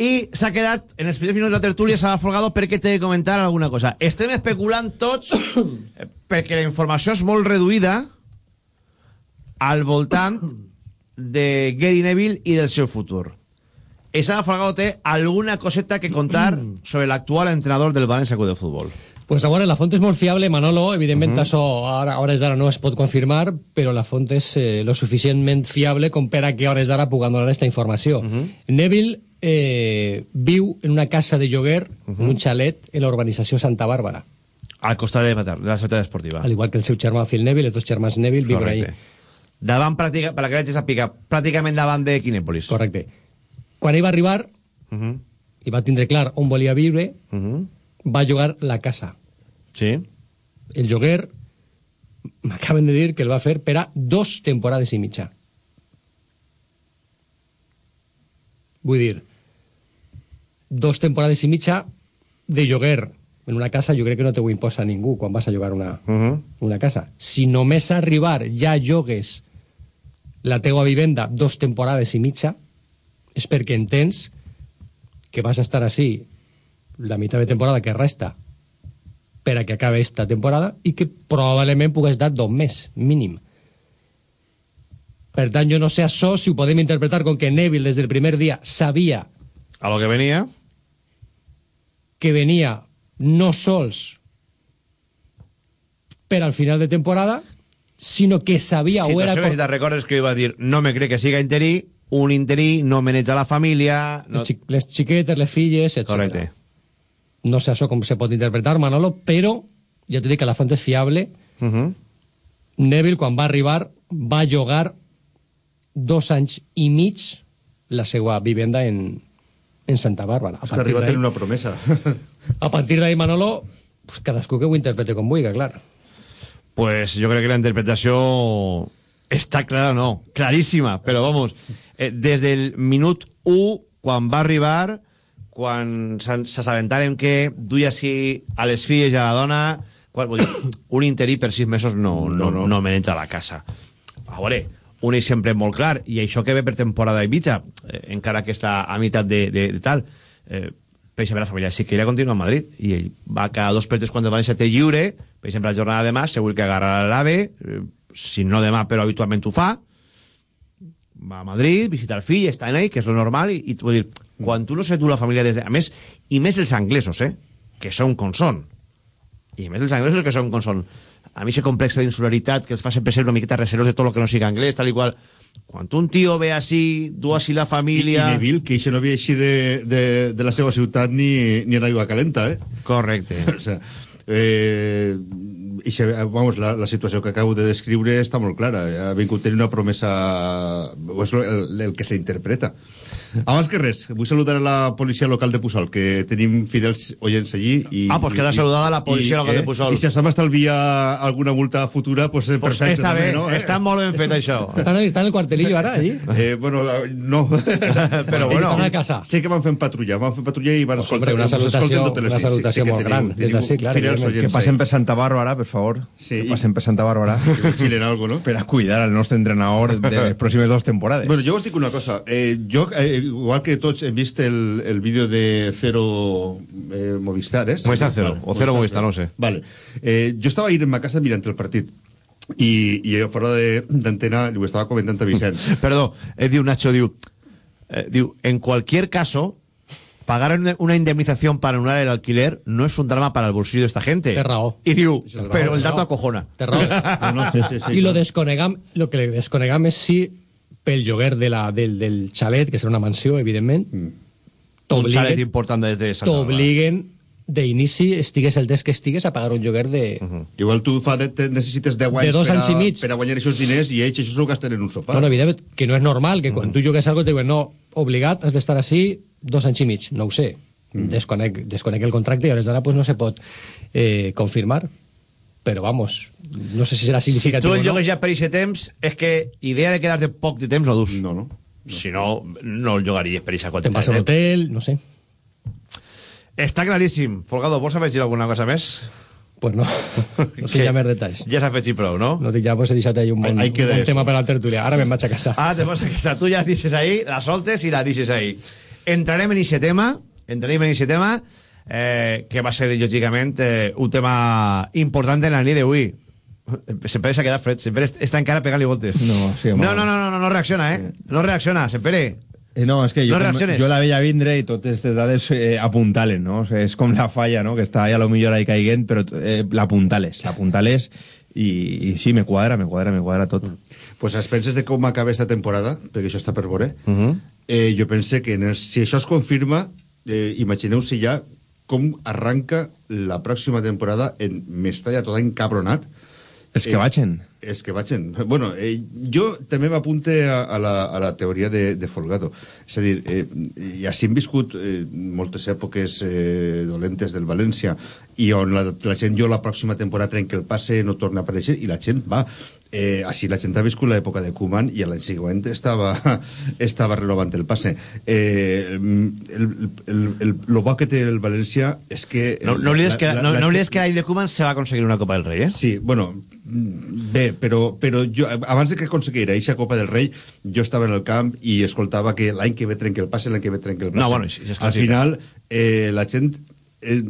I s'ha quedat, en els primers minuts de la tertúlia, s'ha folgado perquè té que comentar alguna cosa. Estem especulant tots, <coughs> perquè la informació és molt reduïda al voltant de Gary Neville i del seu futur. Esa Folgado té alguna coseta que contar sobre l'actual entrenador del València Club de Futbol. Pues a veure, la font és molt fiable, Manolo. Evidentment, Mhm. això ara, a hores d'ara no es pot confirmar, però la font és eh, lo suficientment fiable com per a que a hores d'ara puguem donar aquesta informació. Neville eh, viu en una casa de lloguer, en un xalet, en la urbanització Santa Bàrbara. Al costat de, Matar, de la ciutat esportiva. Al igual que el seu germà Phil Neville, els dos germans Neville viuen ahí. Davant, pràctica, per la que gent sàpiga, pràcticament davant de Quinèpolis. Correcte. Quan ell va arribar, Uh -huh. i va tindre clar on volia viure, Uh -huh. va llogar la casa. Sí. El lloguer, m'acaben de dir que el va fer per a dos temporades i mitja. Vull dir, dos temporades i mitja de lloguer en una casa jo crec que no te ho imposa ningú quan vas a llogar una, Uh -huh. una casa. Si només arribar ja llogues la teua vivenda dos temporades i mitja, és perquè entens que vas a estar així la meitat de temporada que resta per a que acabe esta temporada i que probablement pugues dar dos més, mínim. Per tant, jo no sé això si ho podem interpretar com que Neville des del primer dia sabia A lo que venia... que venia no sols per al final de temporada, sinó que sabia o era... Situació que si te'n recordes que iba a dir no me crec que siga interí, un interí, no maneja la família... No... Les, xi les xiquetes, les filles, etc. Correcte. No sé això com se pot interpretar, Manolo, però ja t'he dit que la font és fiable. Uh -huh. Neville, quan va arribar, va llogar dos anys i mig la seva vivenda en, en Santa Bàrbara. És que ha arribat d'ahí- en una promesa. A partir d'ahí, Manolo, pues cadascú que ho interprete com vulgui, clar. Pues jo crec que la interpretació està clara, no, claríssima, però vamos, eh, des del minut 1, quan va arribar, quan s'assabentaren que duia així a les filles i a la dona, quan, vull dir, <coughs> un interí per sis mesos no, no, no, no maneja la casa. A veure, un exemple molt clar, i això que ve per temporada i mitja, eh, encara que està a meitat de, de, de tal, eh, per exemple, la família sí que ella continua a Madrid i ell va cada dos per tres quan València té lliure per exemple, la jornada de demà segur que agarrarà l'AVE eh, si no demà però habitualment ho fa va a Madrid, visita el fill, està en ell, que és lo normal, i, i vull dir, quan tu no sé tu la família des de... A més, i més els anglesos, eh? Que són com són. I més els anglesos que són com són. A mi aquest complex d'insularitat que els fa sempre ser una miqueta reservos de tot lo que no siga anglès, tal i qual. Quan un tio ve així, du així la I, família... I Neville, que això no havia així de, de, de la seva ciutat ni, ni en aigua calenta, eh? Correcte. O sea, eh, i se, vamos, la, la situació que acabo de descriure està molt clara. Ha vingut tenir una promesa... O és el, el que s'interpreta. Abans que res, vull saludar a la policia local de Puçol, que tenim fidels oients allí. I, Ah, pues queda i- saludada la policia local de Puçol. I si això m'estalvia alguna multa futura, pues, eh, Pues perfecte. està bé, també, no? està molt ben fet això. Estan, estan en el quartelillo ara, allí? Eh, bueno, eh, no. <laughs> Però bueno. Estan a casa. Sé que van fent patrulla, van fent patrulla i van Pues, escoltar. hombre, una salutació- una salutació que molt teniu- gran, des teniu d'ací, clar, fidels oients eh? eh, Que pasen per Santa Bàrbara, per favor. Sí, que pasen per Santa Bàrbara. <laughs> Que vigilen algo, no? Per a cuidar al nostre entrenador de les <laughs> pròximes dues temporades. Bueno, jo us dic una cosa. Eh, jo, eh, igual que tots hem vist el, el vídeo de Cero eh, Movistar, ¿eh? Movistar Cero, o Cero Movistar, no sé. Vale. Eh, jo estava ahir en ma casa mirant el partit i, i fora de- d'antena li ho estava comentant a Vicent. <laughs> Perdó, eh, diu Nacho, diu, eh, diu, en cualquier caso, pagar una- indemnización para anular el alquiler no es un drama para el bolsillo de esta gente. Té raó. Y raó, pero el dato acojona. Té raó. <laughs> No, no, sí, sí, sí, I lo desconegam, lo que le desconegam és si pel lloguer de la, del, del xalet, que serà una mansió, evidentment, Mm. Un chalet important desde Santa Bárbara. t'obliguen d'inici, estigues el temps que estigues, a pagar un lloguer de... Igual tu fa de, te necessites 10 anys, De dos per, anys i a, mig. per a guanyar aquests diners i ells això s'ho gasten en un sopar. No, no, evidentment, que no és normal, que quan tu llogues algo te diuen, no, obligat, has d'estar així dos anys i mig. No ho sé. Desconec, desconec el contracte i a hores d'ara pues, no se pot eh, confirmar. Però vamos, no sé si serà Si significatiu tu el no. ja per aquest temps, és que idea de quedar-te poc de temps no dus. No, no. Si no, no el llogaries per aquesta Te'n quantitat vas a de un temps. hotel, no sé. Està claríssim. Folgado, vols afegir alguna cosa més? Pues no, no tinc ja més detalls. Ja s'ha afegit prou, no? No tinc ja, pues he deixat ahí un bon, un bon tema per al tertulià. Ara me'n vaig a casa. Ara te vas a casa, tu ja deixes ahí, la soltes i la deixes ahí. Entrarem en aquest tema, entrarem en aquest tema, eh, que va ser, lògicament, eh, un tema important en la nit d'avui. Sempre s'ha quedat fred, sempre est- està encara pegant-li voltes. No, sí, home. no, no, no, no, no, no reacciona, eh? No reacciona, sempre. Eh, no, és que jo, No com- reacciones. jo la veia vindre i totes aquestes dades eh, apuntalen, no? O sigui, és com la falla, no? Que està ahí a lo millor ahí caiguent, però eh, l'apuntales, l'apuntales i, i sí, me quadra, me quadra, me quadra tot. Pues a expenses de com acaba esta temporada, perquè això està per veure, Uh -huh. Eh, jo pense que el, si això es confirma, eh, imagineu-se ja com arranca la pròxima temporada en Mestalla tot encabronat. És que vagin. És que vagin. Bueno, eh, jo també m'apunte a, a, la, a la teoria de, de Folgado. És a dir, eh, ja s'hi han viscut eh, moltes èpoques eh, dolentes del València i on la, la gent jo la pròxima temporada trenca el passe, no torna a aparèixer i la gent va. Eh, així la gent ha viscut l'època de Koeman i l'any següent estava, estava renovant el <laughs> passe. Eh, el, el, el, lo bo que té el València és que... No, no oblides que, no, no oblides que l'any de Koeman se va aconseguir una Copa del Rei, eh? Sí, bueno, mm, bé, però, però jo, abans de que aconseguira eixa Copa del Rei, jo estava en el camp i escoltava que l'any que ve trenca el passe, l'any que ve trenca el passe. No, bueno, sí, és Al clàssic. final, eh, la gent eh,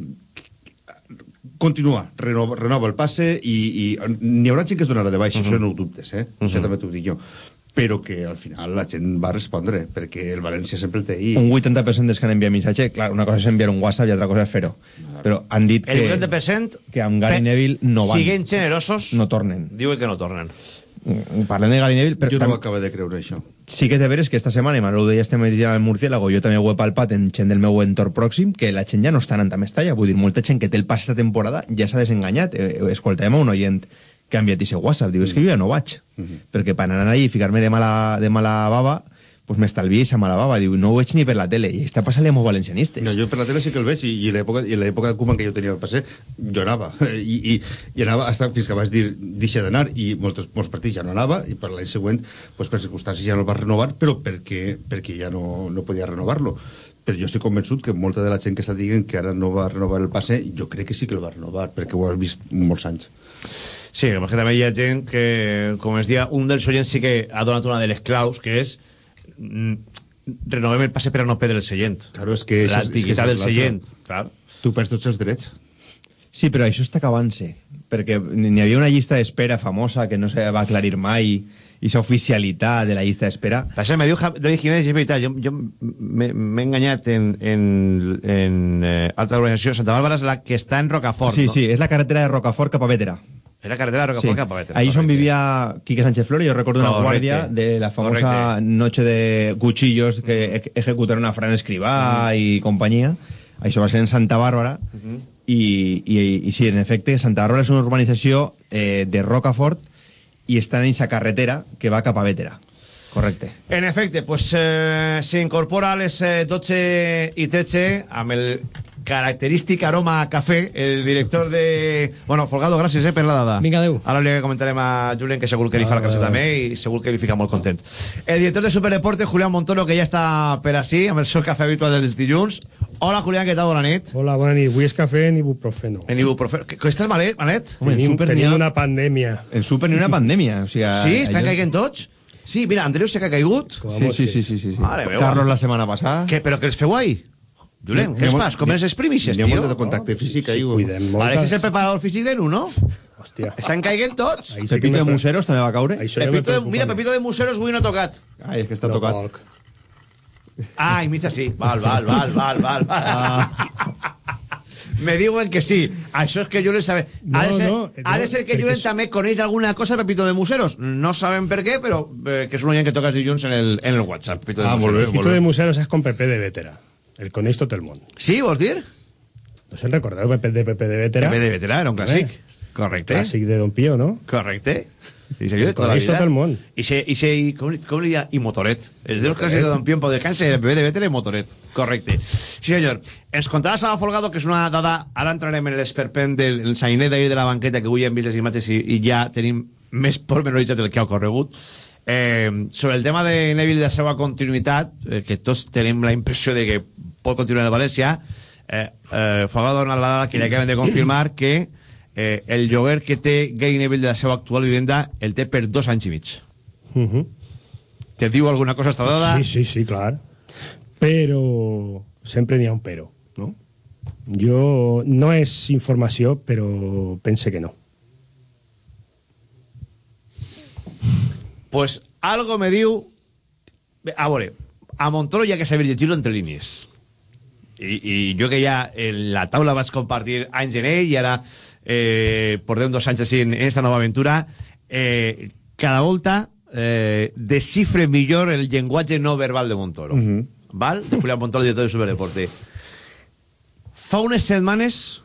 continua, renova, renova el passe i, i n'hi haurà gent que es donarà de baixa, Mhm. això no ho dubtes, eh? Això també t'ho dic jo. Però que al final la gent va respondre, perquè el València sempre el té ahí. Un 80% dels que han enviat missatge, clar, una cosa és enviar un WhatsApp i altra cosa és fer-ho. Però han dit El que, 80% que amb Gary Neville no van. Siguen generosos, No tornen. diuen que no tornen. Mm, Parlem de Gary Neville, però jo no tam- m'acaba de creure això. sí que és de veres que esta setmana, i Manolo ho deia este matí al Murciélago, jo també ho he palpat en gent del meu entorn pròxim, que la gent ja no està anant a Mestalla. Vull dir, molta gent que té el pas esta temporada ja s'ha desenganyat. Eh, escoltàvem a un oient que ha enviat aquest WhatsApp. Diu, és que jo ja no vaig. Perquè per anar allà i ficar-me de mala, de mala bava, pues m'estalvié aquesta mala bava. Diu, no ho veig ni per la tele. I està passant-li a molts valencianistes. No, jo per la tele sí que el veig i, i en l'època i de Koeman que jo tenia al passe jo anava <laughs> i, i, i anava hasta fins que vas dir deixa d'anar i molts, molts partits ja no anava i per l'any següent pues, per circumstàncies ja no el vas renovar però perquè, perquè ja no, no podia renovar-lo però jo estic convençut que molta de la gent que està dient que ara no va renovar el passe jo crec que sí que el va renovar perquè ho has vist molts anys Sí, però que també hi ha gent que, com es dia, un dels oients sí que ha donat una de les claus, que és renovem el passe per a no perdre el seient. Claro, és que... L'antiguitat del seient. Clar. Tu perds tots els drets. Sí, però això està acabant-se, perquè n'hi havia una llista d'espera famosa que no se va aclarir mai, i la oficialitat de la llista d'espera... Per això me diu David Jiménez, és veritat, jo, jo m'he enganyat en, en, en eh, alta organització. Santa Bàrbara és la que està en Rocafort, sí, no? sí, és la carretera de Rocafort cap a Vetera. La carretera de Rocafort cap a. Ahí és on vivia Quique Sánchez Flores, jo recordo una Correcte. guàrdia de la famosa Correcte. noche de cuchillos que ej- ejecutaron a Fran Escribá i companyia. Això va ser en Santa Bàrbara. I, i, i sí, en efecte, Santa Bàrbara és una urbanització eh, de Rocafort i està en aquesta carretera que va cap a. Correcte. En efecte, pues, eh, s'incorpora a les eh, 12 i 13 amb el característic aroma a cafè, el director de... Bueno, Folgado, gràcies eh, per la dada. Vinga, adéu. Ara li comentarem a Julen, que segur que li fa la calça també i segur que li fica molt content. El director de Superdeporte, Julián Montoro, que ja està per així, amb el seu cafè habitual dels dilluns. Hola, Julián, què tal? Bona nit. Hola, bona nit. Avui és cafè en ibuprofeno. En ibuprofeno. Que, que estàs malet, malet? Home, tenim, súper tenim ha- una pandèmia. En súper ni una pandèmia. O sigui, Sí, estan allò- caigant tots? Sí, mira, Andreu sé que ha caigut. Sí, sí, sí, sí, sí, sí. Mare meva. Carlos la setmana passada. Què, però què els feu ahí? Julen, què es fas? Com els exprimixes, N'hi ha tio? molt de contacte físic ahí. És el preparador físic de l'Uno. Hòstia. Estan caigant tots. Ahí sí que Pepito me de Museros també va caure. Pepito de, mira. Pepito de Museros avui no ha tocat. Ai, és que està No tocat. toc. Ah, i mitja sí. Val, val, val, val, val. val. Me diuen que sí. Això és que Julen sabe. ha, de No, ser, no, ha de no, ser que Julen també coneix d'alguna cosa Pepito de Museros. No sabem per què, però eh, que és un oient que toca els dilluns en el, en el WhatsApp. Pepito de Ah, Museros. El pito de museros és con Pepe de Vetera. El coneix tot el món. Sí, vols dir? No se'n recordeu Pepe de Pepe de Vetera? Pepe de Vetera era un clàssic. Eh? Correcte. Clàssic de Don Pío, no? Correcte. I se El coneix tot el món. I se, i se, i com, com li dia? I Motoret. Els dos clàssics de Don Pío en Pau de Càncer, el bebé de Vettel i Motoret. Correcte. Sí, senyor. Ens contava Sala Folgado, que és una dada... Ara entrarem en l'esperpent del sainet d'ahir de la banqueta, que avui hem vist les imatges i, i ja tenim més pormenoritzat del que ha ocorregut. Eh, sobre el tema de Neville i la seva continuïtat, eh, que tots tenim la impressió de que pot continuar el València, eh, eh, Folgado dona la dada que li acaben de confirmar que eh, el lloguer que té Gay Neville de la seva actual vivenda el té per dos anys i mig. Uh -huh. Te diu alguna cosa esta dada? Sí, sí, sí, clar. Però sempre n'hi ha un però, no? Jo... No és informació, però pense que no. Pues algo me diu... A veure, a Montoro hi ha que saber llegir-lo entre línies. I, I jo que ja en la taula vaig compartir anys en ell i ara eh, portem dos anys així en, en esta nova aventura, eh, cada volta eh, descifre millor el llenguatge no verbal de Montoro. Uh -huh. Val? De Julián Montoro, director de Superdeporte. Fa unes setmanes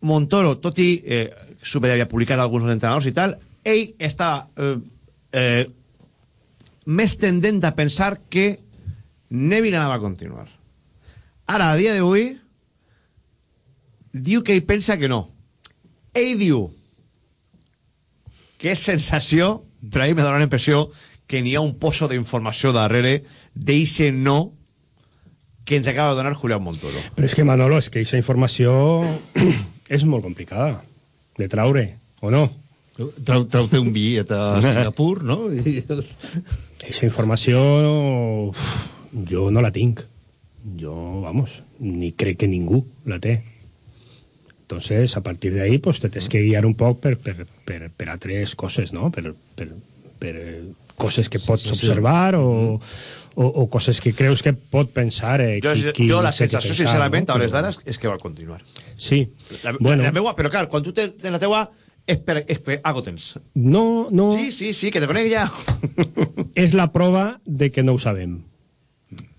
Montoro, tot i eh, Super havia publicat alguns entrenadors i tal, ell estava eh, eh, més tendent a pensar que Neville anava a continuar. Ara, a dia d'avui, diu que ell pensa que no. Ell diu que és sensació, però a mi me dóna la impressió que n'hi ha un pozo d'informació darrere d'eixe no que ens acaba de donar Julián Montoro. Però és que, Manolo, és que aquesta informació <clears throat> és molt complicada de traure, o no? Trau, trau-te un bitllet a Singapur, no? Aquesta informació jo no la tinc. Jo, vamos, ni crec que ningú la té. Entonces, a partir de ahí, pues te tens que guiar un poc per, per, per, per altres coses, no? Per, per, per coses que pots sí, sí. observar o, o, o coses que creus que pot pensar eh, Jo, qui, qui jo la sensació, pensar, sincerament, no? a hores Però- d'ara, és que va continuar. Sí, La, bueno, la meua, però clar, quan tu tens la teua, és per, és per algo tens. no, no, Sí, sí, sí, que te conec ja. <laughs> és la prova de que no ho sabem.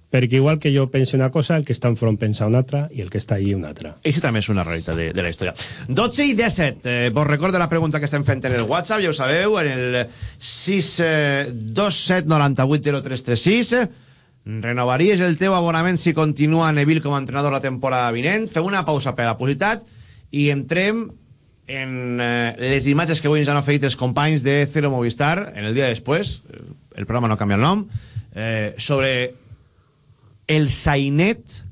Perquè igual que jo pense una cosa, el que està enfront pensa una altra i el que està allí una altra. Això també és una realitat de, de la història. 12 i 17. Eh, vos recordo la pregunta que estem fent en el WhatsApp, ja ho sabeu, en el 627980336. Renovaries el teu abonament si continua Neville com a entrenador la temporada vinent? Fem una pausa per la publicitat i entrem en eh, les imatges que avui ens han oferit els companys de Cero Movistar en el dia després, eh, el programa no canvia el nom, eh, sobre el sainet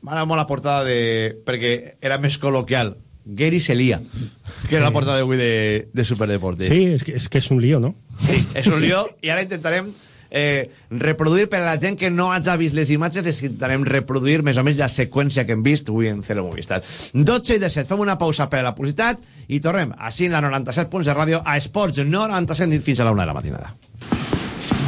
M'agrada molt la portada de... perquè era més col·loquial. Gary Selia, que era la portada d'avui de, de Superdeporte. Sí, és que, és que és un lío, no? Sí, és un lío, i ara intentarem eh, reproduir per a la gent que no hagi vist les imatges, les intentarem reproduir més o menys la seqüència que hem vist avui en Cero Movistar. 12 i 17, fem una pausa per a la publicitat i tornem així en la 97 punts de ràdio a Esports 97 nit fins a la una de la matinada.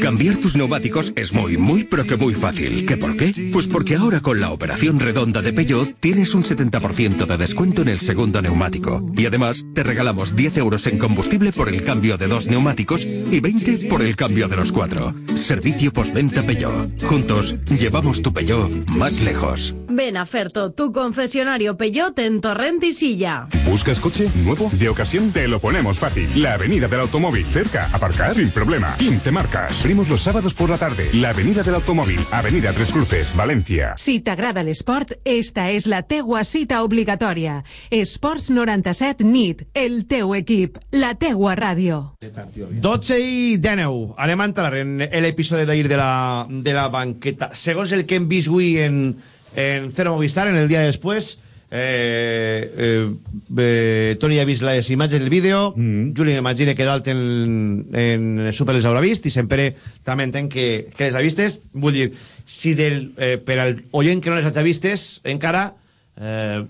Cambiar tus neumáticos es muy, muy, pero que muy fácil. ¿Qué por qué? Pues porque ahora con la operación redonda de Peugeot tienes un 70% de descuento en el segundo neumático. Y además te regalamos 10 euros en combustible por el cambio de dos neumáticos y 20 por el cambio de los cuatro. Servicio postventa Peugeot. Juntos llevamos tu Peugeot más lejos. Ven a Ferto, tu concesionario Peugeot en Torrent y Silla. ¿Buscas coche nuevo? ¿De ocasión? Te lo ponemos fácil. La Avenida del Automóvil. Cerca. Aparcar. Sin problema. 15 marcas. Abrimos los sábados por la tarde. La Avenida del Automóvil. Avenida Tres Cruces. Valencia. Si t'agrada l'esport, esta és la teua cita obligatòria. Esports 97 NIT, el teu equip, la teua ràdio. 12 i 19. Anem a entrar en l'episodi d'ahir de, la, de la banqueta. Segons el que hem vist avui en, en Cero Movistar, en el dia després, eh, eh, eh, Toni ha vist les imatges del vídeo, mm. Juli m'imagina que dalt en, en Super les haurà vist, i sempre també entenc que, que les ha vistes. Vull dir, si del, eh, per al oient que no les hagi vistes, encara... Eh,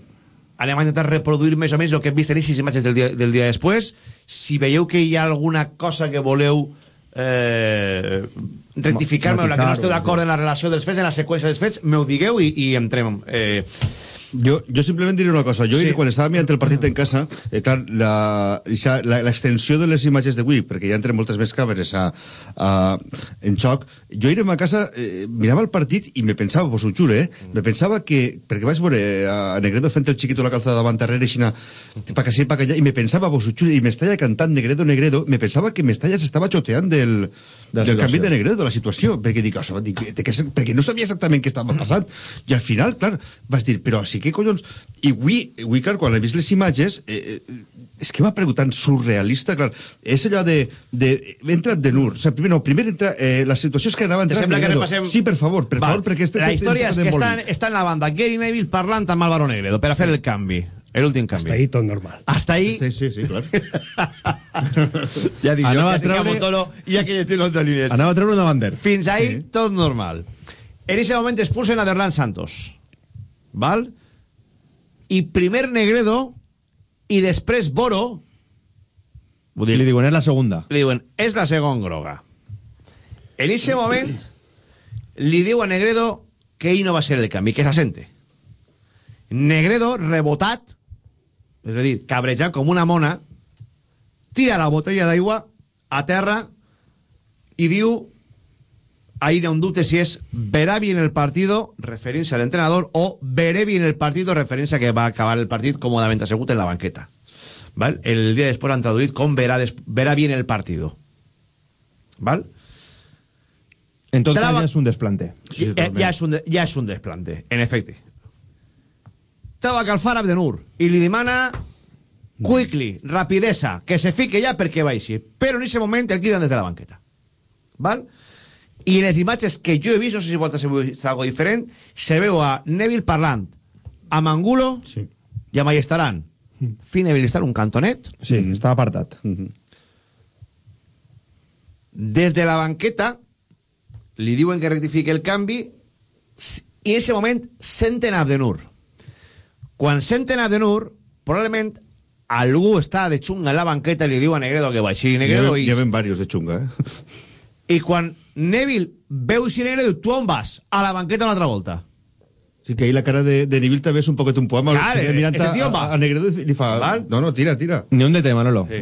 anem a intentar reproduir més o menys el que hem vist en aquestes imatges del dia, del dia després. Si veieu que hi ha alguna cosa que voleu eh, rectificar-me o la que no esteu d'acord en la relació dels fets, en la seqüència dels fets, me ho digueu i, i entrem. Eh, Jo, jo simplement diré una cosa. Jo, Sí. quan estava mirant el partit en casa, eh, clar, la- ixa- la- l'extensió de les imatges d'avui, perquè hi ha entre moltes més càmeres a, a, en xoc, jo irem a casa, eh, mirava el partit i me pensava, vos ho jure, eh, me pensava que, perquè vaig veure a Negredo fent el xiquito la calzada davant darrere, aixina, pa que sí, pa que allà, i me pensava, vos ho jure, i m'estalla cantant Negredo, Negredo, me pensava que m'estalla s'estava xoteant del, De la del canvi situació. de Negredo, de la situació, perquè dic, això, dic, que ser, perquè no sabia exactament què estava passant. I al final, clar, vas dir, però sí que collons... I avui, avui clar, quan he vist les imatges, eh, eh, és que m'ha paregut tan surrealista, clar, és allò de... de he entrat de Nur, o sigui, primer, no, primer entra, eh, la situació és que anava Te entrant sembla que repassem... Sí, per favor, per Val. favor, perquè este La història és que està, està... està en la banda. Gary Neville parlant amb Álvaro Negredo per a fer el canvi, l'últim canvi. Hasta ahí todo normal. Hasta ahí... Sí, sí, sí, clar. ja <laughs> dic jo, Anava a que treure- Motolo i aquell estil entre línies. Anava a treure una bander. Fins ahí, sí. tot normal. En aquest moment expulsen a Derlan Santos. Val? I primer Negredo i després Boro Vull dir, li diuen, és la segunda. li diuen, és la segon groga. En aquest moment li diu a Negredo que ell no va ser el canvi, que s'assente. Negredo, rebotat, és a dir, cabrejat com una mona, tira la botella d'aigua a terra i diu ahí ha un dubte si és verà bien el partido referint-se al entrenador o veré bien el partido referint-se a que va acabar el partit còmodament assegut en la banqueta ¿vale? el dia després han traduït com verà, des, verà bien el partido ¿vale? En tot Traba- cas, ja és un desplante. Sí, ja, ja, és un, de- ja és un desplante, en efecte. Troba Calfar Abdenur i li demana quickly, rapidesa, que se fique ja perquè baixi. Però en aquest moment el criden des de la banqueta. Val? I les imatges que jo he vist, no sé si vosaltres heu vist algo diferent, se veu a Neville parlant amb Angulo sí. i amb Allestaran. Fi Neville està en un cantonet. Sí, estava apartat. Des de la banqueta li diuen que rectifique el canvi i en aquest moment senten Abdenur. Quan senten Abdenur, probablement algú està de xunga en la banqueta i li diu a Negredo que baixi. Negredo Hi ix. ha varios de xunga, eh? I quan Neville veu eixir Negredo, diu, tu on vas? A la banqueta una altra volta. Sí, que ahí la cara de, de Neville també és un poquet un poema. Claro, mirant ese a, tío va. a, a Negredo i li fa... Val. No, no, tira, tira. Ni un detall, Manolo. Sí.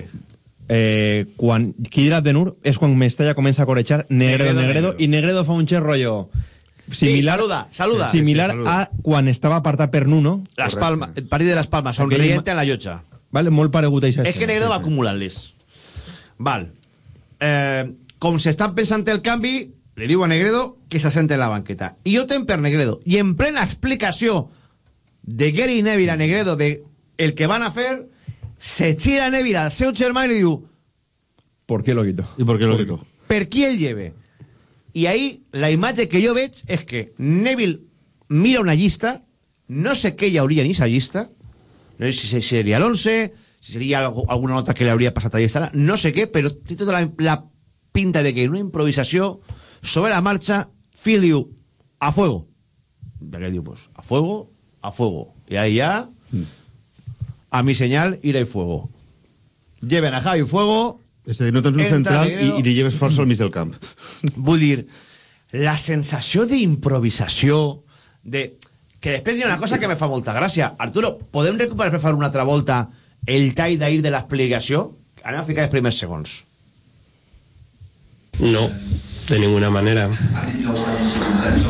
Eh, quan Kidra Abdenur és quan Mestalla comença a corejar Negredo, Negredo, Negredo, Negredo. i Negredo fa un xer rotllo Sí, saluda, saluda. similar Sí, sí, saluda. a quan estava apartat per Nuno Las Palmas, el partit de les Palmes, somriente en la llotja. vale? molt paregut a això És que Negredo va acumulant-les. Val. Eh, com s'està pensant el canvi, li diu a Negredo que s'assente en la banqueta. I jo tenc per Negredo. I en plena explicació de Gary Neville a Negredo de el que van a fer, se gira Neville al seu germà i li diu ¿por qué lo quito? ¿Y por qué lo quitó? per qui el lleve? I ahí la imatge que jo veig és que Neville mira una llista, no sé què hi hauria en aquesta llista, no sé si seria l'11, si seria alguna nota que li hauria passat a llista, no sé què, però té tota la, la pinta de que en una improvisació sobre la marxa, Phil diu, a fuego. I aquell diu, pues, a fuego, a fuego. Y ahí ya, a mi señal, ira y fuego. Lleven a Javi Fuego, És a dir, no tens un Entra central i, i li lleves força al mig del camp. <laughs> Vull dir, la sensació d'improvisació, de... que després hi ha una cosa que me fa molta gràcia. Arturo, podem recuperar per fer una altra volta el tall d'ahir de l'explicació? Anem a ficar els primers segons. No, de ninguna manera.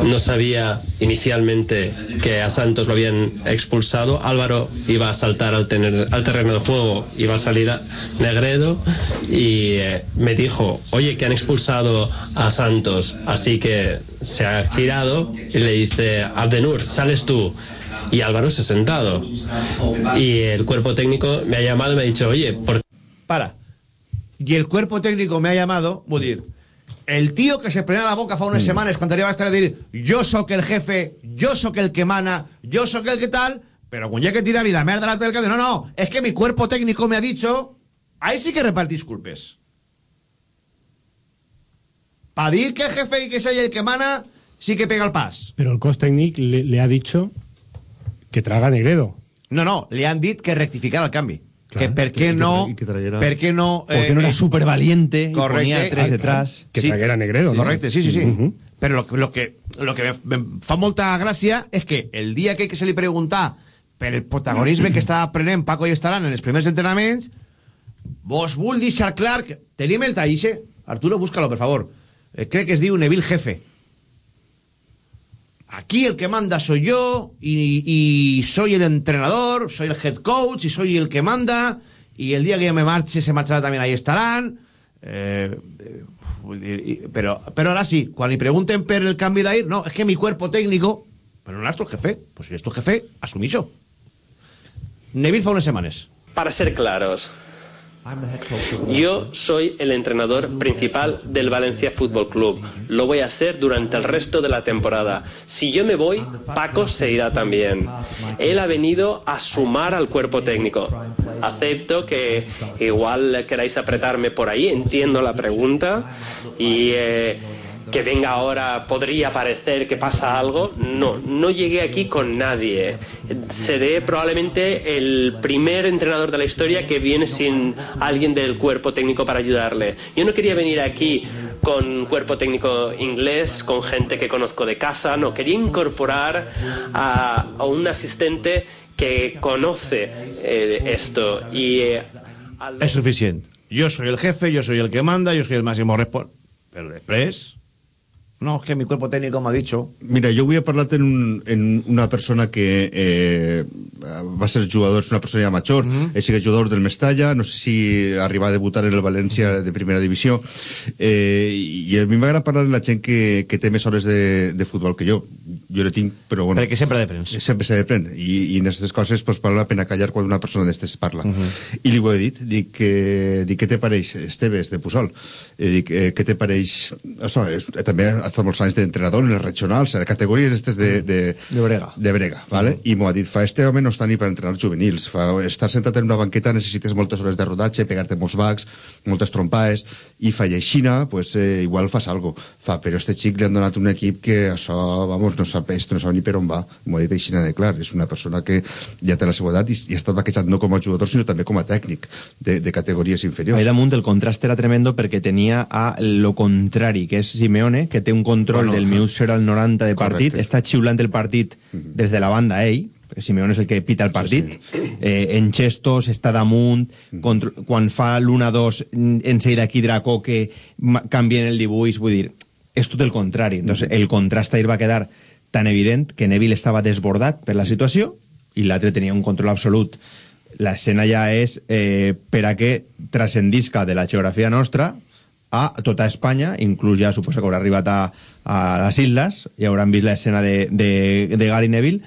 No sabía inicialmente que a Santos lo habían expulsado. Álvaro iba a saltar al, terreno de juego, iba a salir a Negredo y eh, me dijo, oye, que han expulsado a Santos. Así que se ha girado y le dice, Abdenur, sales tú. Y Álvaro se ha sentado. Y el cuerpo técnico me ha llamado y me ha dicho, oye, ¿por Para. Y el cuerpo técnico me ha llamado, vull dir, el tío que se prenía la boca fa unes Mm. setmanes quan arriba a estar a dir jo sóc el jefe, jo sóc el que mana, jo sóc el que tal, quan hi ha que tirar-li la merda l'altre del cambio, no, no, es que mi cuerpo técnico me ha dicho, ahí sí que repartís culpes. Pa dir que el jefe y que soy el que mana, sí que pega el pas. Pero el cost técnic le, le ha dicho que traga Negredo. No, no, li han dit que rectificara el canvi. que per què no... que traguera- Per què no... Porque no era súper valiente y correcte. ponía tres detrás. Que traguera Negredo, Sí, correcte, sí, sí, sí. Ujú. Però lo, lo que, lo que me, me fa molta gràcia és que el dia que, que se li preguntar per el protagonisme que està prenent Paco i Estaran en els primers entrenaments, vos vull deixar clar que tenim el taixe. Arturo, búscalo, per favor. Eh, crec que es diu Neville Jefe. Aquí el que manda soy yo y, soy el entrenador, soy el head coach y soy el que manda y el día que yo me marche se marchará también ahí estarán. Eh, eh, però, però ara sí, quan li pregunten per el canvi d'ahir, no, és que mi cuerpo técnico... Però no eres tu jefe. Pues si eres tu jefe, asumixo. Neville fa unes setmanes. Para ser claros, yo soy el entrenador principal del Valencia Fútbol Club. Lo voy a ser durante el resto de la temporada. Si yo me voy, Paco se irá también. Él ha venido a sumar al cuerpo técnico. Acepto que igual queráis apretarme por ahí, entiendo la pregunta y eh, que venga ahora podría parecer que pasa algo. No, no llegué aquí con nadie. Seré probablemente el primer entrenador de la historia que viene sin alguien del cuerpo técnico para ayudarle. Yo no quería venir aquí con cuerpo técnico inglés, con gente que conozco de casa, no, quería incorporar a, a un asistente que conoce eh, esto y eh, Es suficiente. Yo soy el jefe, yo soy el que manda, yo soy el máximo responsable. Pero después... No, es que mi cuerpo técnico me ha dicho... Mira, jo vull parlar en, un, en una persona que eh, va ser jugador, és una persona ja major, mm -hmm. és jugador del Mestalla, no sé si arriba a debutar en el València de primera divisió, eh, i a mi m'agrada parlar amb la gent que, que té més hores de, de futbol que jo. Jo le tinc, però bueno... Perquè sempre deprens. Sempre se deprèn, i, i en aquestes coses pues, val la pena callar quan una persona d'estes parla. Uh -huh. I li ho he dit, dic, que, dic què te pareix, Esteves, de Pusol, eh, dic, eh, què te pareix... Això, és, eh, també ha estat molts anys d'entrenador en les regionals, en les categories estes de... De, de brega. De brega, vale? Uh -huh. I m'ho ha dit, fa, este home no està ni per entrenar juvenils, fa, estar sentat en una banqueta necessites moltes hores de rodatge, pegar-te molts bacs, moltes trompaes, i fa lleixina, pues, eh, igual fas algo. Fa, però este xic li han donat un equip que això, vamos, no sap, este no sap ni per on va. M'ho ha dit aixina de clar, és una persona que ja té la seva edat i, i ha estat baquejat no com a jugador, sinó també com a tècnic de, de categories inferiors. Ahí damunt el contrast era tremendo perquè tenia a lo contrari, que és Simeone, que té un control Bueno, del minut 0 al 90 de partit, correcte. està xiulant el partit des de la banda ell, Simeone és el que pita el partit, eh, en gestos, està damunt, contro- quan fa l'1-2 en seguida aquí Draco que canvien el dibuix, vull dir, és tot el contrari. Entonces, el contrast ahir va quedar tan evident que Neville estava desbordat per la situació i l'altre tenia un control absolut. L'escena ja és eh, per a que transcendisca de la geografia nostra a tota Espanya, inclús ja suposa que haurà arribat a, a les Isles i hauran vist l'escena de, de, de Gary Neville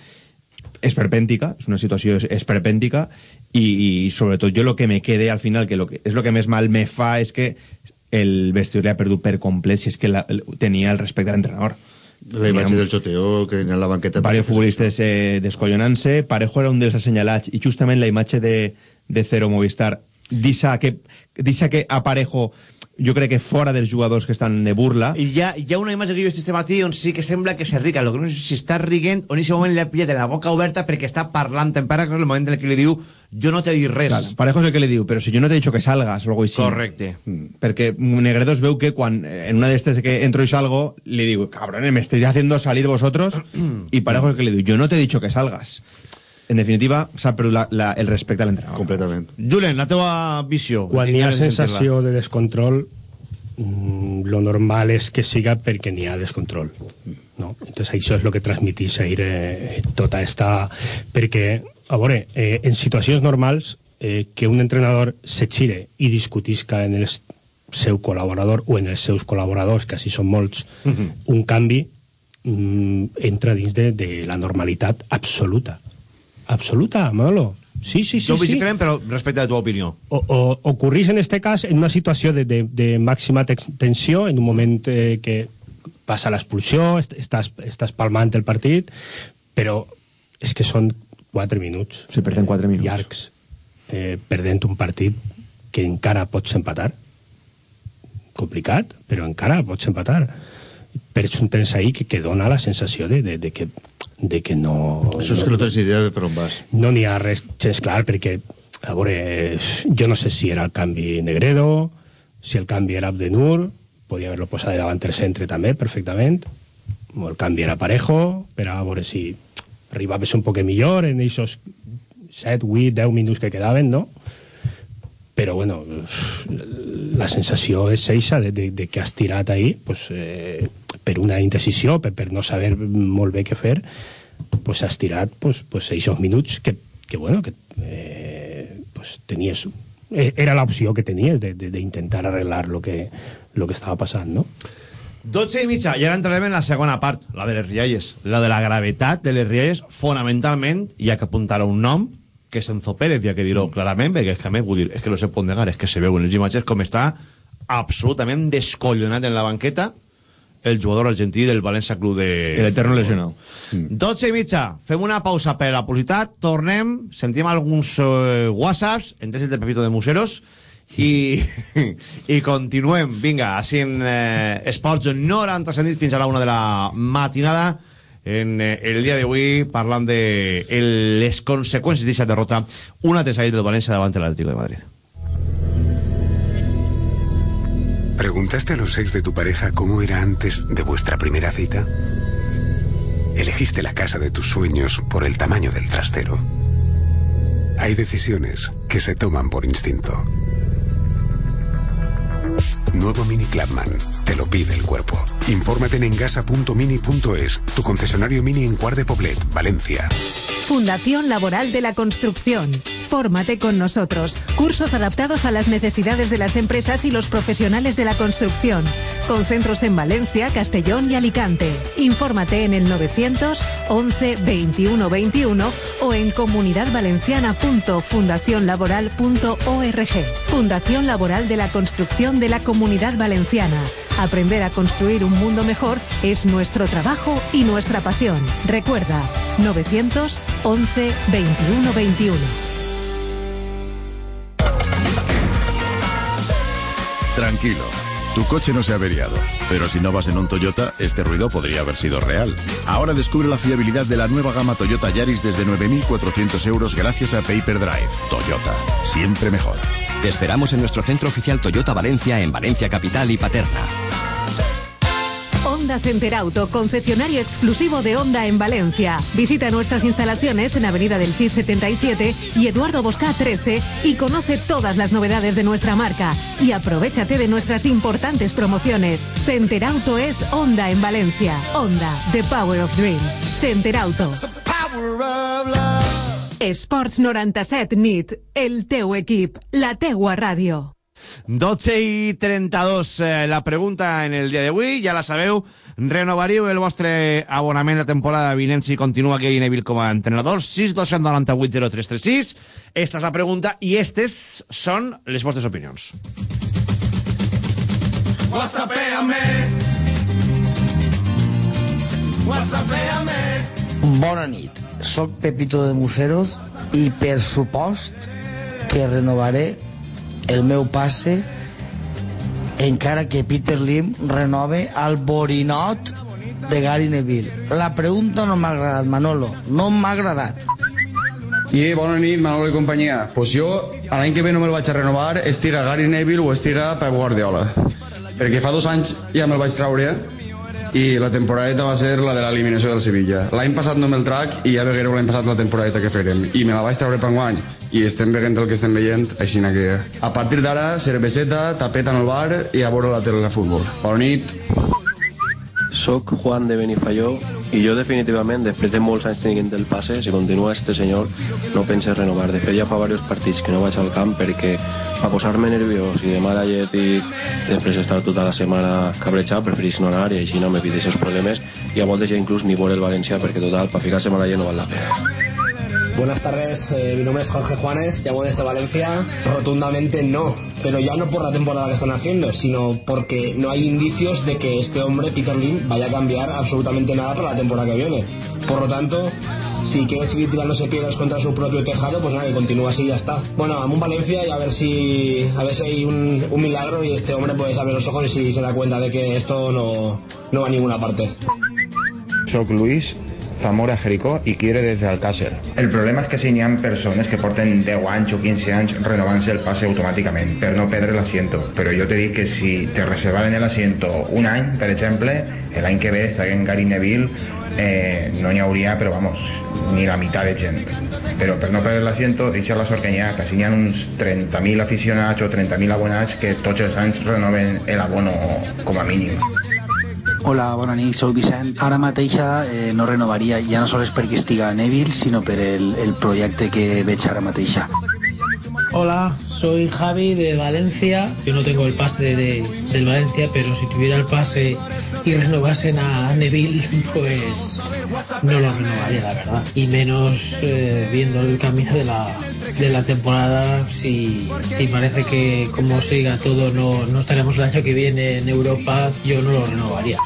esperpèntica, és una situació es- esperpèntica i, i sobretot jo lo que me quede al final, que, lo que és lo que més mal me fa és que el vestidor li ha perdut per complet si és que la, el- tenia el respecte a l'entrenador. La imatge del Joteo que tenia en la banqueta... Varios futbolistes eh, descollonant-se. Parejo era un dels assenyalats i justament la imatge de, de Cero Movistar deixa que, deixa que a Parejo jo crec que fora dels jugadors que estan de burla I hi ha, hi ha una imatge que jo he vist este matí on sí que sembla que se rica. Que no sé si està riguent o en aquest moment li ha pillat la boca oberta perquè està parlant en que és el moment en que li diu jo no t'he dit res. Claro, Parejo és el que li diu, però si jo no t'he dit que salgas o algo així. Correcte. Mm. Perquè Negredo es veu que quan eh, en una d'estes que entro y salgo, li diu, cabrones, me estáis haciendo salir vosotros, y Parejo es el que li diu, yo no te he dicho que salgas. En definitiva, s'ha perdut la, la, el respecte a l'entrenador. Completament. Julen, la teva visió. Quan hi ha sensació de descontrol, mm, lo normal és que siga perquè n'hi ha descontrol. No? Entonces això és el que transmitís ahir eh, tota esta... Perquè, a veure, eh, en situacions normals, eh, que un entrenador se xire i discutisca en el seu col·laborador o en els seus col·laboradors, que així són molts, un canvi mm, entra dins de, de la normalitat absoluta. Absoluta, Manolo. Sí, sí, sí. Jo veig sí. però respecte a la teva opinió. o, o, ocurrís en este cas en una situació de, de, de màxima tex- tensió, en un moment eh, que passa l'expulsió, est- estàs, estàs palmant el partit, però és que són 4 minuts. Se perden 4 minuts. Llargs, eh, perdent un partit que encara pots empatar. Complicat, però encara pots empatar. Perds un temps ahí que, que dona la sensació de, de, de, que, de que no... Això és que no tens idea de per on vas. No n'hi ha res gens clar, perquè, a veure, jo no sé si era el canvi Negredo, si el canvi era Abdenur, podia haver-lo posat davant el centre també, perfectament, o el canvi era Parejo, per a veure si arribaves un poc millor en aquests 7, 8, 10 minuts que quedaven, no? Però, bueno, la sensació és eixa de, de, de que has tirat ahí pues, eh, per una indecisió, per, per no saber molt bé què fer, pues has tirat pues, pues, aquests minuts que, que bueno, que eh, pues, tenies... eh, Era l'opció que tenies d'intentar arreglar lo que, lo que estava passant, no? 12 i mitja, i ara entrarem en la segona part, la de les rialles. La de la gravetat de les rialles, fonamentalment, hi ha que apuntar un nom, que és Enzo Pérez, ha que dir-ho clarament, perquè és que a més, vull dir, és que no se pot negar, és que se veu en les imatges com està absolutament descollonat en la banqueta el jugador argentí del València Club de... El eterno lesionado. 12 i mitja, fem una pausa per la publicitat, tornem, sentim alguns eh, whatsapps, entre el de Pepito de Museros, i, <laughs> i continuem, vinga, així en eh, Esports 90 sentit fins a la una de la matinada en eh, el dia d'avui parlant de el, les conseqüències d'aquesta derrota una tesaït del València davant de l'Atlético de Madrid ¿Preguntaste a los ex de tu pareja cómo era antes de vuestra primera cita? ¿Elegiste la casa de tus sueños por el tamaño del trastero? Hay decisiones que se toman por instinto. Nuevo Mini Clubman. Te lo pide el cuerpo. Infórmate en engasa.mini.es, tu concesionario mini en Cuart de Poblet, Valencia. Fundación Laboral de la Construcción. Fórmate con nosotros. Cursos adaptados a las necesidades de las empresas y los profesionales de la construcción. Con centros en Valencia, Castellón y Alicante. Infórmate en el 900 11 21 21 o en comunidadvalenciana.fundacionlaboral.org. Fundación Laboral de la Construcción de la Comunidad Valenciana. Aprender a construir un mundo mejor es nuestro trabajo y nuestra pasión. Recuerda, 900 11 21 21. Tranquilo, tu coche no se ha averiado, pero si no vas en un Toyota, este ruido podría haber sido real. Ahora descubre la fiabilidad de la nueva gama Toyota Yaris desde 9.400 euros gracias a Paper Drive. Toyota, siempre mejor. Te esperamos en nuestro centro oficial Toyota Valencia en Valencia Capital y Paterna. Honda Center Auto, concesionario exclusivo de Honda en Valencia. Visita nuestras instalaciones en Avenida del CIR 77 y Eduardo Bosca 13 y conoce todas las novedades de nuestra marca. Y aprovechate de nuestras importantes promociones. Center Auto es Honda en Valencia. Honda, The Power of Dreams. Center Auto. Esports 97 NIT, el teu equip, la teua ràdio. 12 i 32, eh, la pregunta en el dia d'avui, ja la sabeu, renovaríeu el vostre abonament la temporada vinent si continua Gary Neville com a entrenador? 6 298 0336, esta és la pregunta i estes són les vostres opinions. Whatsappéame. Whatsappéame. Bona nit, soc Pepito de Museros i per supost que renovaré el meu passe encara que Peter Lim renove el borinot de Gary Neville. La pregunta no m'ha agradat, Manolo, no m'ha agradat. I bona nit, Manolo i companyia. Pues jo, l'any que ve no me'l vaig a renovar, estiga Gary Neville o estiga Pep Guardiola. Perquè fa dos anys ja me'l vaig traure i la temporadeta va ser la de l'eliminació del Sevilla. L'any passat no me'l trac i ja veureu l'any passat la temporadeta que farem. I me la vaig treure per guany i estem veient el que estem veient, així que a partir d'ara, cerveseta, tapeta en el bar i a veure la tele de futbol. Bona nit. Soc Juan de Benifayó i jo definitivament, després de molts anys tenint el passe, si continua este senyor, no pense renovar. De fet, ja fa diversos partits que no vaig al camp perquè a posar-me nerviós i de mala llet i després estar tota la setmana cabrejat, preferís no anar i així no m'evite aquests problemes i a molta gent inclús ni vol el València perquè total, per ficar-se mala llet no val la pena. Buenas tardes, eh, mi nombre es Jorge Juanes, llamo desde Valencia. Rotundamente no, pero ya no por la temporada que están haciendo, sino porque no hay indicios de que este hombre, Peter Lim, vaya a cambiar absolutamente nada para la temporada que viene. Por lo tanto, si quiere seguir tirándose piedras contra su propio tejado, pues nada, que continúa así y ya está. Bueno, a Valencia y a ver si, a ver si hay un, un milagro y este hombre pues abre los ojos y si se da cuenta de que esto no, no va a ninguna parte. Soc Luis Zamora Jericó i quiere desde Alcácer. El problema és que si n'hi ha persones que porten 10 anys o 15 anys renovant-se el passe automàticament per no perdre l'asiento. Però jo te dic que si te reservaren el asiento un any, per exemple, l'any que ve està en Gary Neville, eh, no n'hi hauria, però vamos, ni la meitat de gent. Però per no perdre l'asiento, deixa la sort que n'hi que si n'hi ha uns 30.000 aficionats o 30.000 abonats que tots els anys renoven l'abono com a mínim. Hola, bona nit, soc Vicent. Ara mateix eh, no renovaria, ja no sols perquè estiga a Neville, sinó per el, el projecte que veig ara mateix. Hola, soy Javi de Valencia. Yo no tengo el pase de- del Valencia, pero si tuviera el pase y renovasen a Neville, <laughs> pues no lo renovaría, la verdad. Y menos eh, viendo el camino de la, de la temporada, si, si parece que como siga todo no, no estaremos el año que viene en Europa, yo no lo renovaría.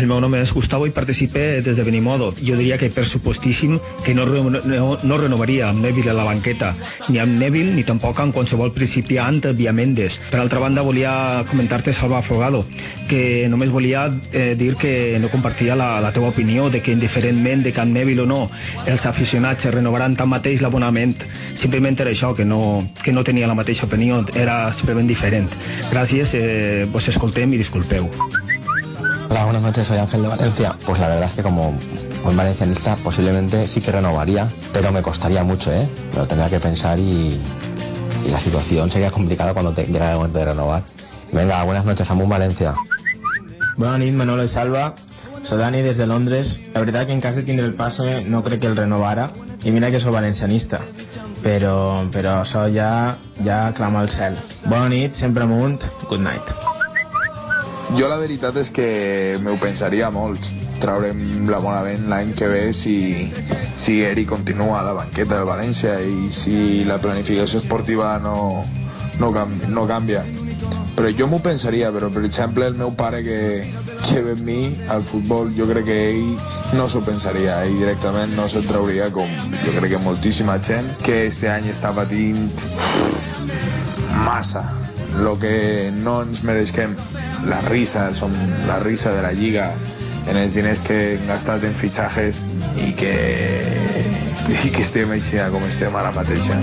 El meu nom és Gustavo i participe des de Benimodo. Jo diria que per supostíssim que no, no, no renovaria amb Neville a la banqueta, ni amb Neville ni tampoc amb qualsevol principiant via Mendes. Per altra banda, volia comentar-te, Salva Afogado, que només volia eh, dir que no compartia la, la teva opinió de que indiferentment de que amb Neville o no els aficionats renovaran tanmateix l'abonament. Simplement era això, que no, que no tenia la mateixa opinió, era simplement diferent. Gràcies, eh, vos escoltem i disculpeu. Hola, buenas noches, soy Ángel de Valencia. Pues la verdad es que como buen valencianista posiblemente sí que renovaría, pero me costaría mucho, ¿eh? Lo tendría que pensar y, y la situación sería complicada cuando te el momento de renovar. Venga, buenas noches, Amun Valencia. Nit, Manolo i Salva. Soy Dani desde Londres. La veritat que en cas de tindre el passe no crec que el renovara. I mira que soy valencianista. Però, però això ja, ja clama al cel. Bona nit, sempre amunt. Good night. Jo la veritat és que m'ho pensaria molt traurem l'abonament l'any que ve si, si Eri continua a la banqueta del València i si la planificació esportiva no, no, canvi, no canvia. Però jo m'ho pensaria però per exemple el meu pare que, que ve amb mi al futbol jo crec que ell no s'ho pensaria ell directament no se'l trauria com jo crec que moltíssima gent que este any està patint massa lo que no ens mereixem la risa, som la risa de la lliga en els diners que hem gastat en fitxatges i que, i que estem així com estem ara mateix. eh?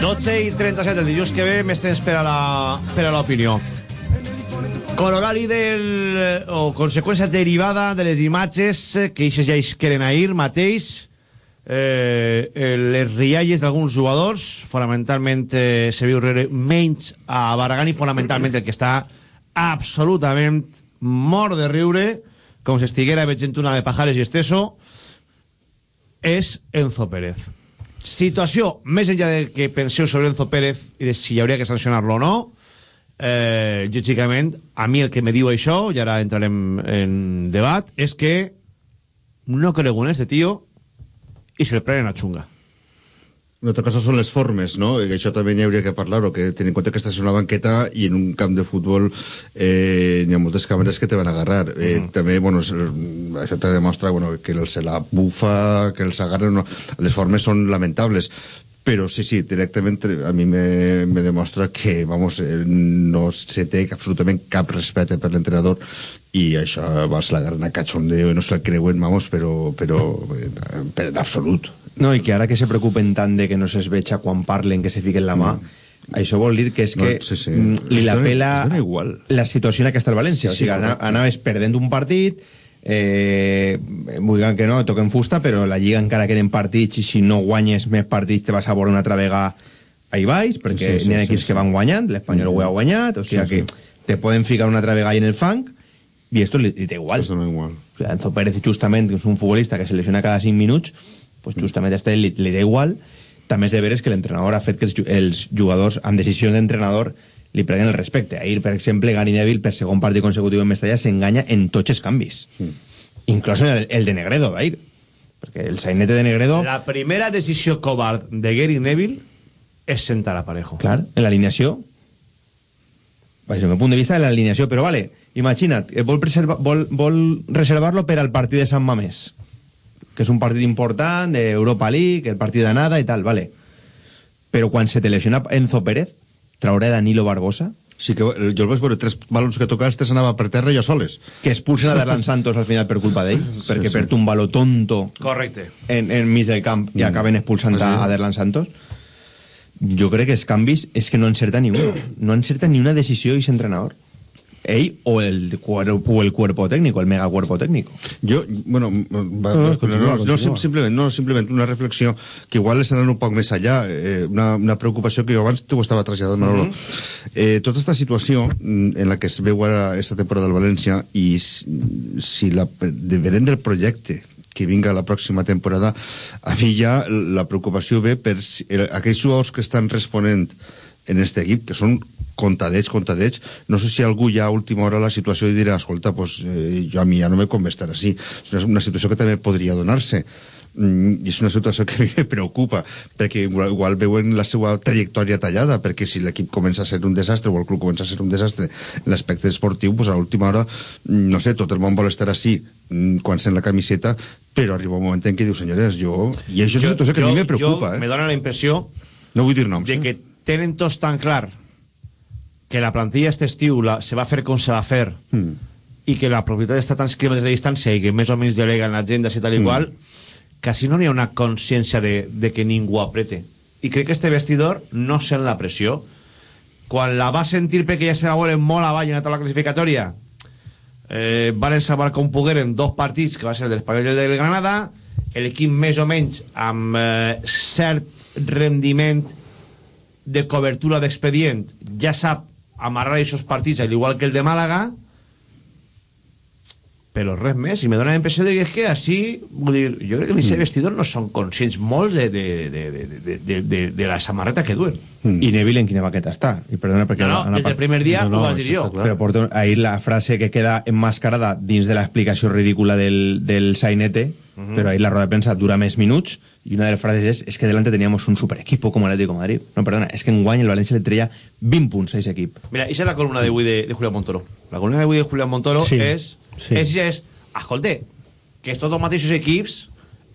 12 i 37 el dilluns que ve més temps per a l'opinió Corolari del, o conseqüència derivada de les imatges que eixes ja queren ahir mateix eh, les rialles d'alguns jugadors fonamentalment eh, se viu rere menys a i fonamentalment el que està absolutament mort de riure com si estiguera veient una de Pajares i Esteso és Enzo Pérez. Situació més enllà de que penseu sobre Enzo Pérez i de si hi hauria que sancionar-lo o no eh, lògicament a mi el que me diu això i ara entrarem en debat és que no creu en este tío i se le prenen a xunga En otro caso son les formes, ¿no? Que això també n'hi hauria que parlar, o que tenir en compte que estàs en una banqueta i en un camp de futbol eh, n'hi ha moltes càmeres que te van a agarrar. Eh, També, bueno, això te demostra bueno, que el se la bufa, que els agarren... No. Les formes són lamentables. Però sí, sí, directament a mi me, me demostra que, vamos, eh, no se té absolutament cap respecte per l'entrenador i això va se l'agarren a cachondeo i no se'l creuen, vamos, però, però eh, per en absolut. No, i que ara que se preocupen tant de que no se'ls veja quan parlen, que se fiquen la mà, mm. això vol dir que és No, que sí, sí. li la pela igual. la situació en aquesta al València. Sí, sí, o sigui, ana- correcte. anaves perdent un partit, eh, vulguin que no, toquen fusta, però la Lliga encara queden partits i si no guanyes més partits te vas a veure una altra vegada ahí baix, perquè Sí, sí, n'hi ha sí, equips sí. que van guanyant, l'Espanyol ho ha guanyat, o sigui Sí, sí. que te poden ficar una altra vegada en el fang i esto li, li té igual. Esto no igual. O sea, Enzo Pérez, justament, que és un futbolista que se lesiona cada 5 minuts, pues justament a este li, li da igual. També és de veres que l'entrenador ha fet que els, els jugadors, amb decisions d'entrenador, li preguen el respecte. Ahir, per exemple, Gary Neville, per segon partit consecutiu en Mestalla, s'enganya en tots els canvis. Inclús en el, el de Negredo, d'ahir. Perquè el sainete de Negredo... la primera decisió covard de Gary Neville és sentar a Parejo Clar, en l'alineació. Des del meu punt de vista, de l'alineació. Però vale, imagina't, eh, vol, preserva, vol, vol reservar-lo per al partit de Sant Mamés, que és un partit important, d'Europa League, el partit d'anada i tal, vale. Però quan se te lesiona Enzo Pérez, traurà Danilo Barbosa, Sí que eh, jo el vaig veure tres balons que tocava, tres anava per terra i jo soles. que expulsen a Darlan Santos al final per culpa d'ell, perquè sí. perd un baló tonto correcte en, en mig del camp i acaben expulsant Ah, a, sí? a Derlan Santos jo crec que els canvis és que no encerta ni una no encerta ni una decisió i entrenador ell o el, o el cuerpo técnico el mega cuerpo técnico. Jo, bueno, va, No, no, no, simplement, no, simplement una reflexió que igual és anar un poc més allà, eh, una, una preocupació que jo abans t'ho estava traslladant, Manolo. eh, tota aquesta situació mm, en la que es veu ara aquesta temporada del València i si la, depenent del projecte que vinga la pròxima temporada, a mi ja la preocupació ve per si, el, aquells jugadors que estan responent en este equip, que són contadets, contadets, no sé si algú ja a última hora la situació i dirà, escolta, pues, eh, jo a mi ja no me convé estar així. És una, una situació que també podria donar-se. Mm, és una situació que a mi me preocupa perquè igual, igual veuen la seva trajectòria tallada perquè si l'equip comença a ser un desastre o el club comença a ser un desastre en l'aspecte esportiu pues a l'última hora, mm, no sé, tot el món vol estar així mm, quan sent la camiseta però arriba un moment en què diu senyores, jo... i això és una situació que a mi me preocupa jo, eh? me dona la impressió no vull dir noms de eh? que tenen tots tan clar que la plantilla este estiu la, se va fer com se va fer mm. i que la propietat està tants quilòmetres de distància i que més o menys delega en l'agenda i tal i Mm. qual quasi no n'hi ha una consciència de, de que ningú aprete i crec que este vestidor no sent la pressió quan la va sentir perquè ja se la volen molt avall en la taula classificatòria eh, van salvar com pogueren dos partits que va ser el del Espanyol i el del Granada l'equip més o menys amb eh, cert rendiment de cobertura d'expedient ja sap amarrar aquests partits al igual que el de Màlaga però res més, i me dona la impressió de que és que així, vull dir, jo crec que els mm. vestidors no són conscients molt de, de, de, de, de, de, de, de la samarreta que duen. Mm. I Neville en quina baqueta està? I perdona perquè... No, no, des del primer dia ho vas dir jo. Però porto ahir la frase que queda enmascarada dins de l'explicació ridícula del, del sainete, Però ahir la roda de premsa dura més minuts i una de les frases és, es que delante teníamos un super equipo como Atlético de Madrid. No, perdona, es que en guany el València le treia 20 punts a ese equip. Mira, esa es la columna d'avui de, de Julián Montoro. La columna d'avui de Julián Montoro Sí, és... sí. És, és, escolte, que estos dos mateixos equips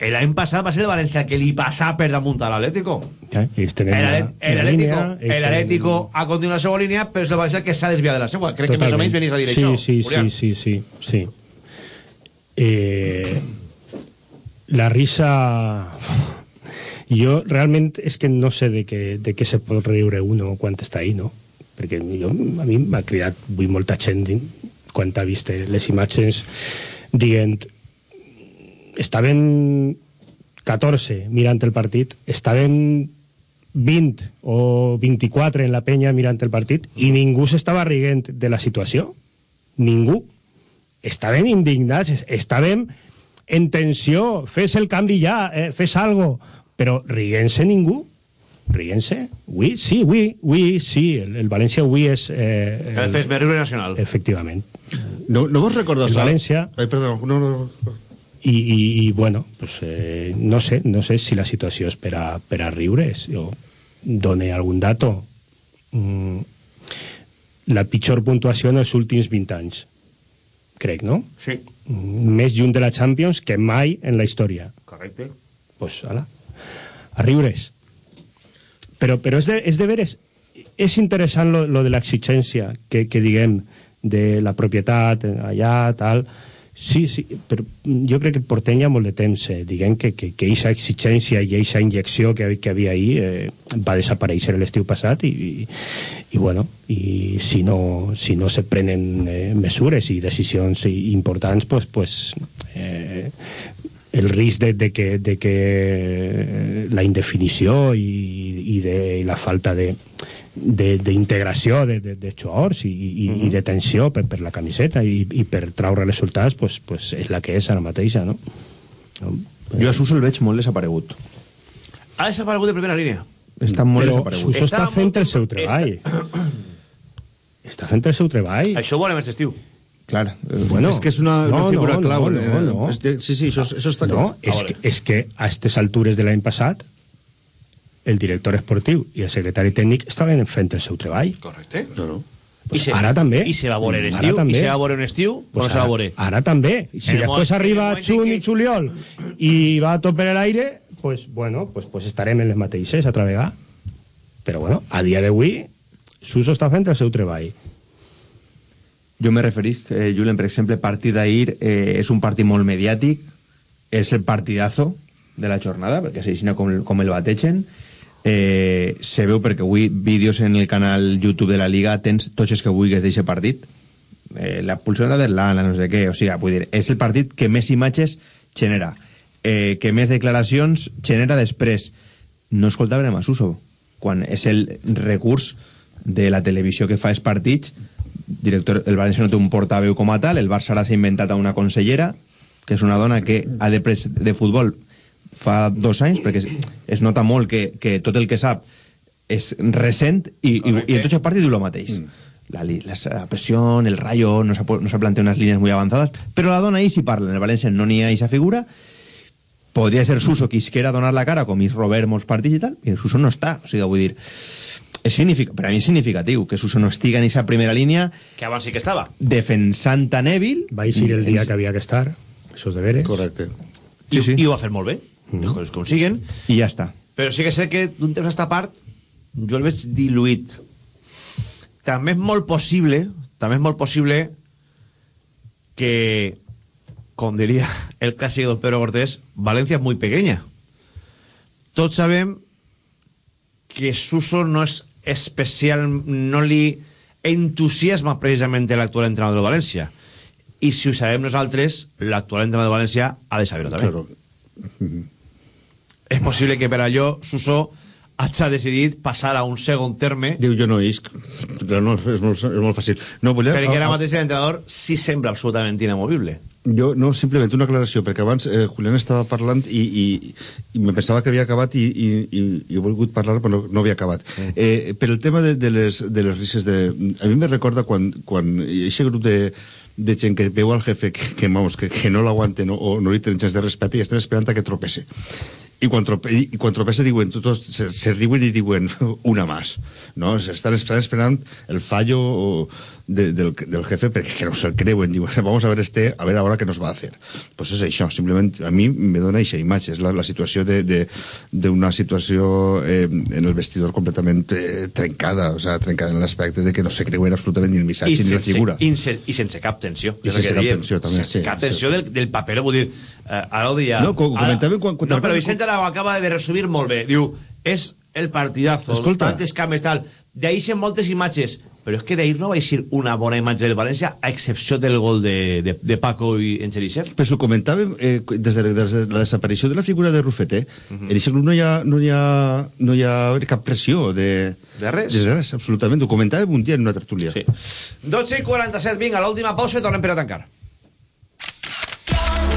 l'any passat va ser el València que li passà per damunt a l'Atlético. Eh? I estem en El, la- Atlét- el en la Atlético, línia, el estem- Atlético ha continuat la seva línia, però és el València que s'ha desviat de la seva. Crec que més o menys venies a dir sí, això. Sí, Julián. sí, sí, sí, sí. Eh, la risa... Jo realment és que no sé de què, de què se pot riure uno quan està ahí, no? Perquè jo, a mi m'ha cridat avui molta gent quan ha vist les imatges dient estaven 14 mirant el partit, estaven 20 o 24 en la penya mirant el partit i ningú s'estava riguent de la situació. Ningú. Estaven indignats, es- estàvem en tensió, fes el canvi ja, eh, fes algo, però riguent-se ningú. Riguent-se? Oui, sí, oui, oui, sí, el, el València avui és... Eh, El fes riure nacional. Efectivament. No, no vos recordeu... El València... Ai, perdó, no, no, I, i, i bueno, pues, eh, no sé no sé si la situació és per a, per a riure jo done algun dato mm, la pitjor puntuació en els últims 20 anys crec, no? Sí. Més lluny de la Champions que mai en la història Correcte. pues, ala, a riures però, però és, de, és de veres és interessant lo, lo de l'exigència que, que diguem de la propietat eh, allà, tal sí, sí, però jo crec que portem ja molt de temps eh, diguem que, que, que eixa exigència i eixa injecció que, que havia ahir eh, va desaparèixer l'estiu passat i, i, i bueno i si no, si no se prenen eh, mesures i decisions importants pues, pues, eh, el risc de, de, que, de que la indefinició i, i, de, i la falta de d'integració de, de, de jugadors i, i, i de tensió per, per la camiseta i, i per traure resultats pues, pues és la que és ara mateixa no? Jo a Suso el veig molt desaparegut. Ha desaparegut de primera línia. Està molt però desaparegut. Suso està fent el seu treball està fent el seu treball Això ho volem aquest estiu. Clar, bueno, és que és una, una no, figura no, clau. no, no, eh, no. de- Sí, sí, això, això està no, clar. és, que, és que a aquestes altures de l'any passat el director esportiu i el secretari tècnic estaven fent el seu treball Correcte. No, no. Pues I se- ara també. I se va veure en estiu, i també. se va veure en estiu, Pues no se va ara- veure. Ara també. I si En després arriba juny en i juliol i va a tope l'aire, pues, bueno, pues, pues estarem en les mateixes altra vegada. Però bueno, a dia d'avui Suso està fent el seu treball. Jo me referís, eh, Julen, per exemple, partit d'ahir eh, és un partit molt mediàtic, és el partidazo de la jornada, perquè és així com, com el bategen. Eh, se veu perquè avui vídeos en el canal YouTube de la Liga tens tots els que vulguis d'aquest partit. Eh, la pulsió d'Aderlana, no sé què, o sigui, vull dir, és el partit que més imatges genera, eh, que més declaracions genera després. No escoltaven a Masuso, quan és el recurs de la televisió que fa els partits director, el València no té un portaveu com a tal, el Barça ara s'ha inventat a una consellera que és una dona que ha després de futbol fa dos anys, perquè es, es nota molt que, que tot el que sap és recent i, i, i en tots els partits diu el mateix. Mm. La, la, la presión, el rayo, no se, ha pu- no se plantea unas líneas muy avanzadas, pero la dona ahí sí parla. En el Valencia no n'hi ha esa figura. Podria ser Suso qui isquera donar la cara, com és Robert molts partits i tal, i Suso no està. O sigui, vull dir, és signific... per a mi és significatiu que Suso no estiga en esa primera línia Que abans sí que estava. defensant a Neville. Va eixir el dia que havia que estar, esos deberes. Correcte. I, sí, sí. I ho va fer molt bé, Les coses com siguen. I ja està. Però sí que sé que d'un temps a esta part jo el veig diluït. També és molt possible, també és molt possible que, com diria el clàssic don Pedro Cortés, València és muy pequeña. Tots sabem que Suso no és especial, no li entusiasma precisament l'actual entrenador de València. I si ho sabem nosaltres, l'actual entrenador de València ha de saber-ho també. Claro. És possible que per allò Suso hagi decidit passar a un segon terme Diu, jo no isc. Clar, no, és, molt, és molt fàcil. No, volia, perquè ara a- a- mateix l'entrenador sí sembla absolutament inamovible. Jo, no, simplement una aclaració, perquè abans eh, Julián estava parlant i, i, i me pensava que havia acabat i, i, i, i he volgut parlar, però no, no havia acabat. Mm. Eh, per el tema de, de, les, de les risses de... A mi me recorda quan, quan aquest grup de, de gent que veu al jefe que, que, vamos, que, que no l'aguanten o, o no li tenen gens de respecte i estan esperant que tropece. I quan, trope, i quan tropece diuen, tots se, se riuen i diuen una más, no? Estan, estan esperant el fallo o de, del, del jefe perquè que no se'l creuen, diuen, vamos a ver este, a ver ahora qué nos va a hacer. Pues és això, simplement a mi me dona aquesta imatge, és la, la situació d'una situació eh, en el vestidor completament eh, trencada, o sea, trencada en l'aspecte de que no se creuen absolutament ni el missatge ni la figura. I, sense, I sense cap tensió. I sense cap tensió, també, Sense sí, cap sí. tensió del, del paper, vull dir... Eh, ara ho deia... No, co- ara- comentàvem quan- quan- No, però Vicente Arau acaba de resumir molt bé. Diu, és el partidazo, Escolta. tantes cames, tal... D'ahir ixen moltes imatges, però és que d'ahir no va eixir una bona imatge del València, a excepció del gol de, de, de Paco i en Xerisev. Però s'ho comentàvem eh, des, de, des de la desaparició de la figura de Rufete, uh -huh. en aquest grup no hi ha, no hi ha, no hi ha cap pressió de... De res. De res, absolutament. Ho comentàvem un dia en una tertúlia. Sí. 12 i 47, vinga, l'última pausa i tornem per a tancar.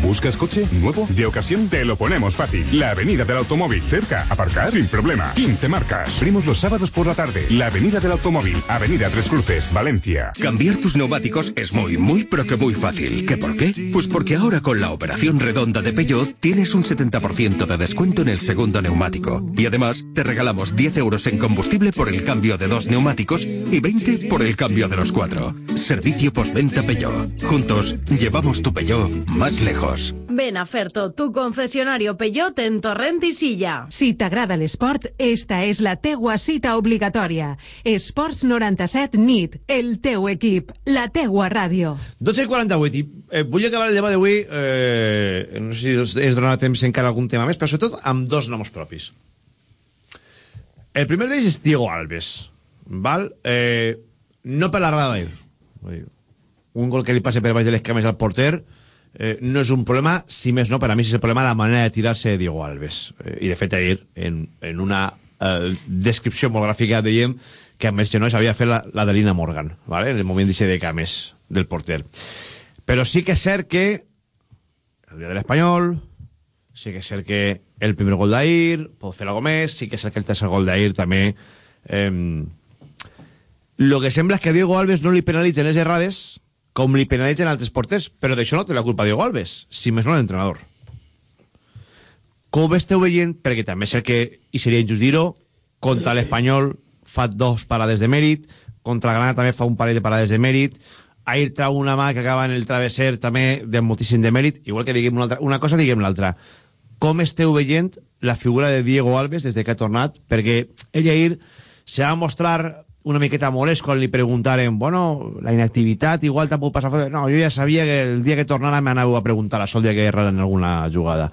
¿Buscas coche nuevo? De ocasión te lo ponemos fácil. La Avenida del Automóvil. Cerca. Aparcar sin problema. 15 marcas. Abrimos los sábados por la tarde. La Avenida del Automóvil. Avenida Tres Cruces, Valencia. Cambiar tus neumáticos es muy, muy, pero que muy fácil. ¿Qué por qué? Pues porque ahora con la operación redonda de Peugeot tienes un 70% de descuento en el segundo neumático. Y además te regalamos 10 euros en combustible por el cambio de dos neumáticos y 20 por el cambio de los cuatro. Servicio postventa Peugeot. Juntos llevamos tu Peugeot más lejos. Ven a Ferto, tu concesionario Peugeot en Torrent i Silla. Si t'agrada l'esport, esta és la teua cita obligatòria. Esports 97 NIT, el teu equip, la teua ràdio. 12 i 48, i eh, vull acabar el debat d'avui, eh, no sé si es donarà temps encara algun tema més, però sobretot amb dos noms propis. El primer d'ells és Diego Alves, val? Eh, no per la rada dir, Un gol que li passe per baix de les cames al porter eh, no és un problema, si més no, per a mi és el problema la manera de tirar-se de Diego Alves. Eh, I de fet ahir, en, en una eh, descripció molt gràfica, dèiem que a més Genois havia fet la, la de Lina Morgan, ¿vale? en el moment d'això de cames del porter. Però sí que és cert que el dia de l'Espanyol, sí que és cert que el primer gol d'ahir pot fer alguna més, sí que és cert que el tercer gol d'ahir també... Eh, lo que sembla és que a Diego Alves no li penalitzen les errades com li penalitzen altres porters, però d'això no té la culpa Diego Alves, si més no l'entrenador. Com esteu veient, perquè també és cert que, i seria injust dir-ho, contra l'Espanyol fa dos parades de mèrit, contra Granada també fa un parell de parades de mèrit, ahir trau una mà que acaba en el travesser també de moltíssim de mèrit, igual que diguem una, altra, una cosa, diguem l'altra. Com esteu veient la figura de Diego Alves des de que ha tornat? Perquè ell ahir se va mostrar una miqueta molest quan li preguntaren bueno, la inactivitat igual tampoc passa fora. No, jo ja sabia que el dia que tornara m'anàveu a preguntar a sol dia que errara en alguna jugada.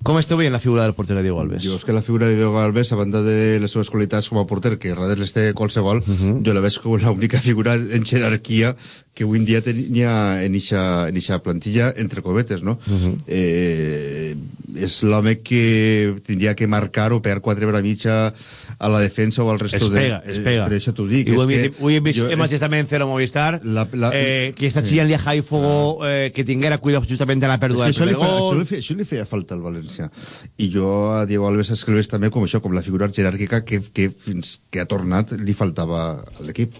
Com esteu veient la figura del porter de Diego Alves? Jo és que la figura de Diego Alves, a banda de les seves qualitats com a porter, que darrere les té qualsevol, uh -huh. jo la veig com l'única figura en jerarquia que avui en dia tenia en eixa, en eixa plantilla, entre cometes, no? Uh -huh. eh, és l'home que tindria que marcar o pegar quatre per a mitja a la defensa o al resto es pega, de... es pega. Eh, per això t'ho dic. I ho és hem que vist, ho hem vist jo- hem és- en Cero Movistar, La- la- eh, que està sí. xillant-li a Javi Fogo eh, que tinguera cuidado justament de la pèrdua que del primer això, gol. li feia, això li feia falta al València. I jo a Diego Alves es que el veig també com això, com la figura jeràrquica que, que fins que ha tornat li faltava a l'equip.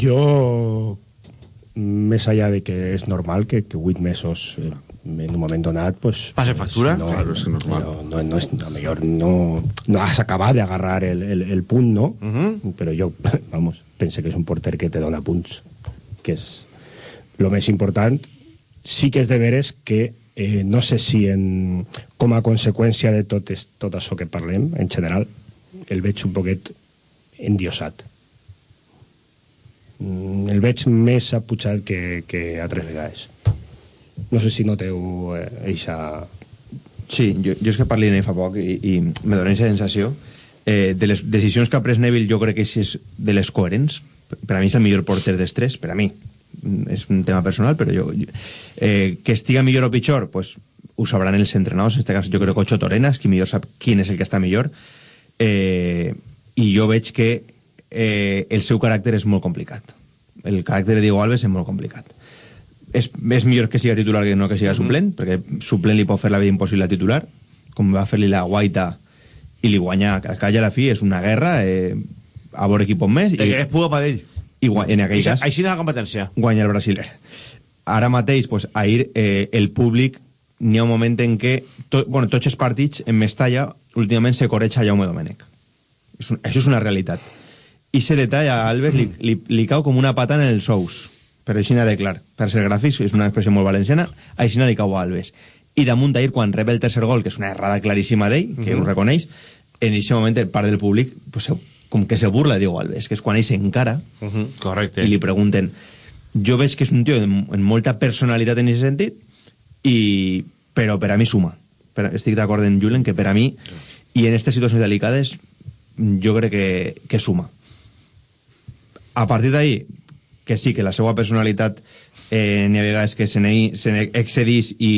Jo, més allà de que és normal que, que 8 mesos eh, en un moment donat pues, Passe factura? no, Claro, és que normal. no, no, no, és, a lo millor no, no has acabat d'agarrar el, el, el punt, no? Uh -huh. Però jo, <laughs> vamos, pense que és un porter que te dona punts, que és el més important. Sí que és de veres que eh, no sé si en, com a conseqüència de tot, es, tot això que parlem, en general, el veig un poquet endiosat. Mm, el veig més apujat que, que altres vegades. No sé si noteu eh, eixa... Sí, jo, jo és que parli fa poc i, i me dona aquesta sensació eh, de les decisions que ha pres Neville jo crec que és de les coherents. Per a mi és el millor porter dels tres per a mi. Mm, és un tema personal però jo, jo eh, que estiga millor o pitjor pues, ho sabran els entrenadors en este cas jo crec que Ocho Torena és qui millor sap quin és el que està millor. Eh, i jo veig que eh, el seu caràcter és molt complicat. El caràcter de Diego Alves és molt complicat és, és millor que siga titular que no que siga suplent, perquè suplent li pot fer la vida impossible a titular, com va fer-li la Guaita i li guanyar, que al cap i a la fi és una guerra, eh, a veure qui pot més, El que és pudo per ell. i en aquell cas Així la competència. guanya el brasiler. Ara mateix, pues, ahir, eh, el públic n'hi ha un moment en què to, bueno, tots els partits en Mestalla últimament se correja Jaume Domènech. És un, això és una realitat. I se detall a Alves li, li, li cau com una pata en els ous. Per així de clar. Per ser gràfics, és una expressió molt valenciana, així li cau a Alves. I damunt d'ahir, quan rep el tercer gol, que és una errada claríssima d'ell, que Mhm. ho reconeix, en aquest moment el part del públic pues, com que se burla de Diego Alves, que és quan ell s'encara Uh -huh. Correcte. i li pregunten jo veig que és un tio amb, amb molta personalitat en aquest sentit i, però per a mi suma per, estic d'acord amb Julen que per a mi i en aquestes situacions delicades jo crec que, que suma a partir d'ahí que sí, que la seva personalitat eh, n'hi ha vegades que se n'excedís i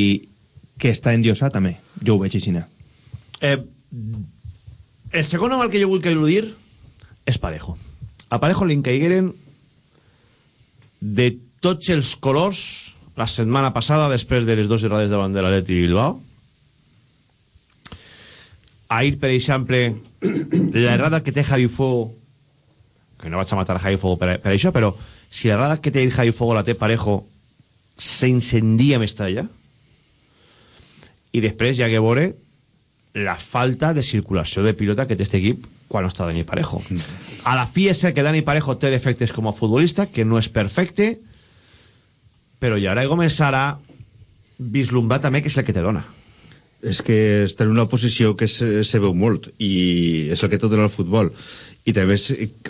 que està endiosat també, jo ho veig així Eh, el segon el que jo vull que il·ludir és Parejo. A Parejo li encaigueren de tots els colors la setmana passada després de les dues errades davant de l'Atleti Bilbao. Ahir, per exemple, l'errada que té Javi Fuego que no vaig a matar a Javi Fuego per, per això, però si l'errada que té Javi Fuego la té Parejo s'incendia Mestalla i després ha que veure la falta de circulació de pilota que té este equip quan no està Dani Parejo. A la fi és que Dani Parejo té defectes com a futbolista, que no és perfecte, però ja ara he començar a vislumbrar també que és el que te dona. és que està en una posició que se, se veu molt i és el que tot dona el futbol i també és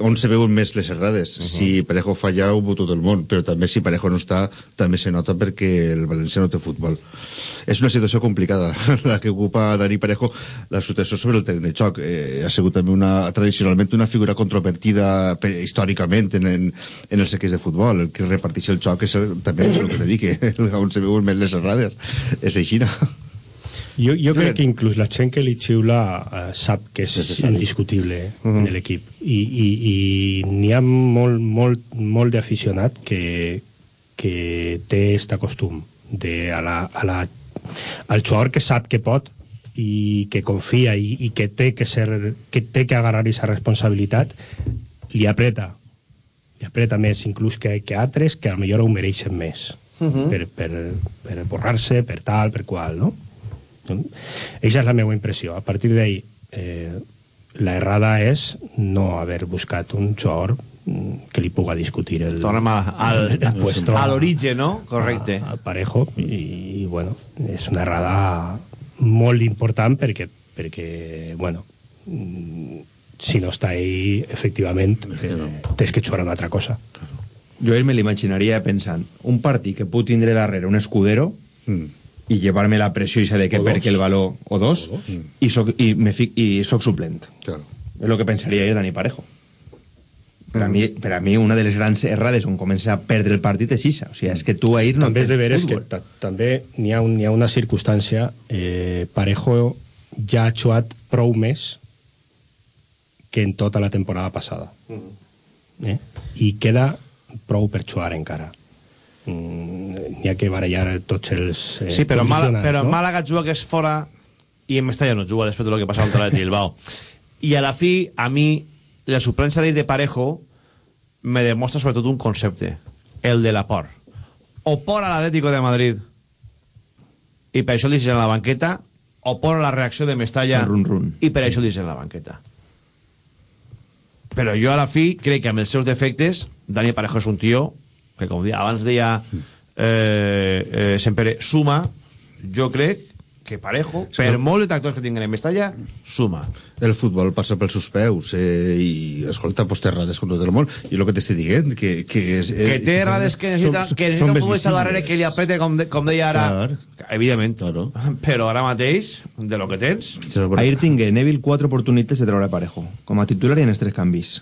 on se veuen més les errades. Uh -huh. si Parejo falla ho veu tot el món però també si Parejo no està també se nota perquè el València no té futbol. És una situació complicada <laughs> la que ocupa Dani Parejo la situació sobre el terreny de xoc eh, ha sigut també una, tradicionalment una figura controvertida per, històricament en, en, en els equips de futbol. El que reparteix el xoc és el, també el que te dic eh, <laughs> on se veuen més les errades. És així no? Jo, jo crec que inclús la gent que li xiula eh, sap que és Necessari. indiscutible en l'equip i, i, i n'hi ha molt, molt, molt d'aficionat que, que té aquest costum de a la, a la, al jugador que sap que pot i que confia i, i que té que ser que té que agarrar aquesta responsabilitat li apreta li apreta més inclús que, que altres que a lo millor ho mereixen més Mhm. per, per, per borrar-se, per tal, per qual, no? Eixa és la meva impressió. A partir d'ahí, eh, la errada és no haver buscat un jugador mm, que li puga discutir el, Tornem a- al- el puesto a l'origen, no? Correcte. a, a Parejo i, i, bueno, és una errada molt important perquè, perquè bueno, mm, si no està ahí, efectivament, eh, tens que jugar una altra cosa. Jo me l'imaginaria pensant un partit que puc tindre darrere un escudero i llevar-me la pressió i de que O dos. perquè el valor o dos, i, soc, i, me fic, i soc suplent Claro. és el que pensaria jo Dani Parejo per a, mi, per a mi una de les grans errades on comença a perdre el partit és Isa o sigui, és que tu ahir no també de tens que futbol. ta- també n'hi ha, un, ha una circumstància eh, Parejo ja ha jugat prou més que en tota la temporada passada eh? i queda prou per jugar encara mm, n'hi ha que barallar tots els eh, Sí, però, condicionants, però no? Màlaga juga que és fora i en Mestalla no juga després de lo que passa contra l'Atleti Bilbao. I a la fi, a mi, la suplència de Parejo me demostra sobretot un concepte, el de la por. O por a l'Atlético de Madrid i per això el deixes en la banqueta, o por a la reacció de Mestalla El run-run. i per això el deixes en la banqueta. Però jo a la fi crec que amb els seus defectes Dani Parejo és un tio que com dia, abans deia eh, eh, sempre suma. Jo crec que Parejo per molts detractors que tinguin en Mestalla suma. El futbol passa pels seus peus eh, i, escolta, pues té errades com tot el món. I el que t'estic dient que, que, és, eh, que té errades que necessita, són- que necessita un futbolista darrere que li aprete com, de, com deia ara. Clar. evidentment. Claro. <laughs> però ara mateix de lo que tens Ahir tingué Neville quatre oportunitats de treure Parejo com a titular i en els tres canvis.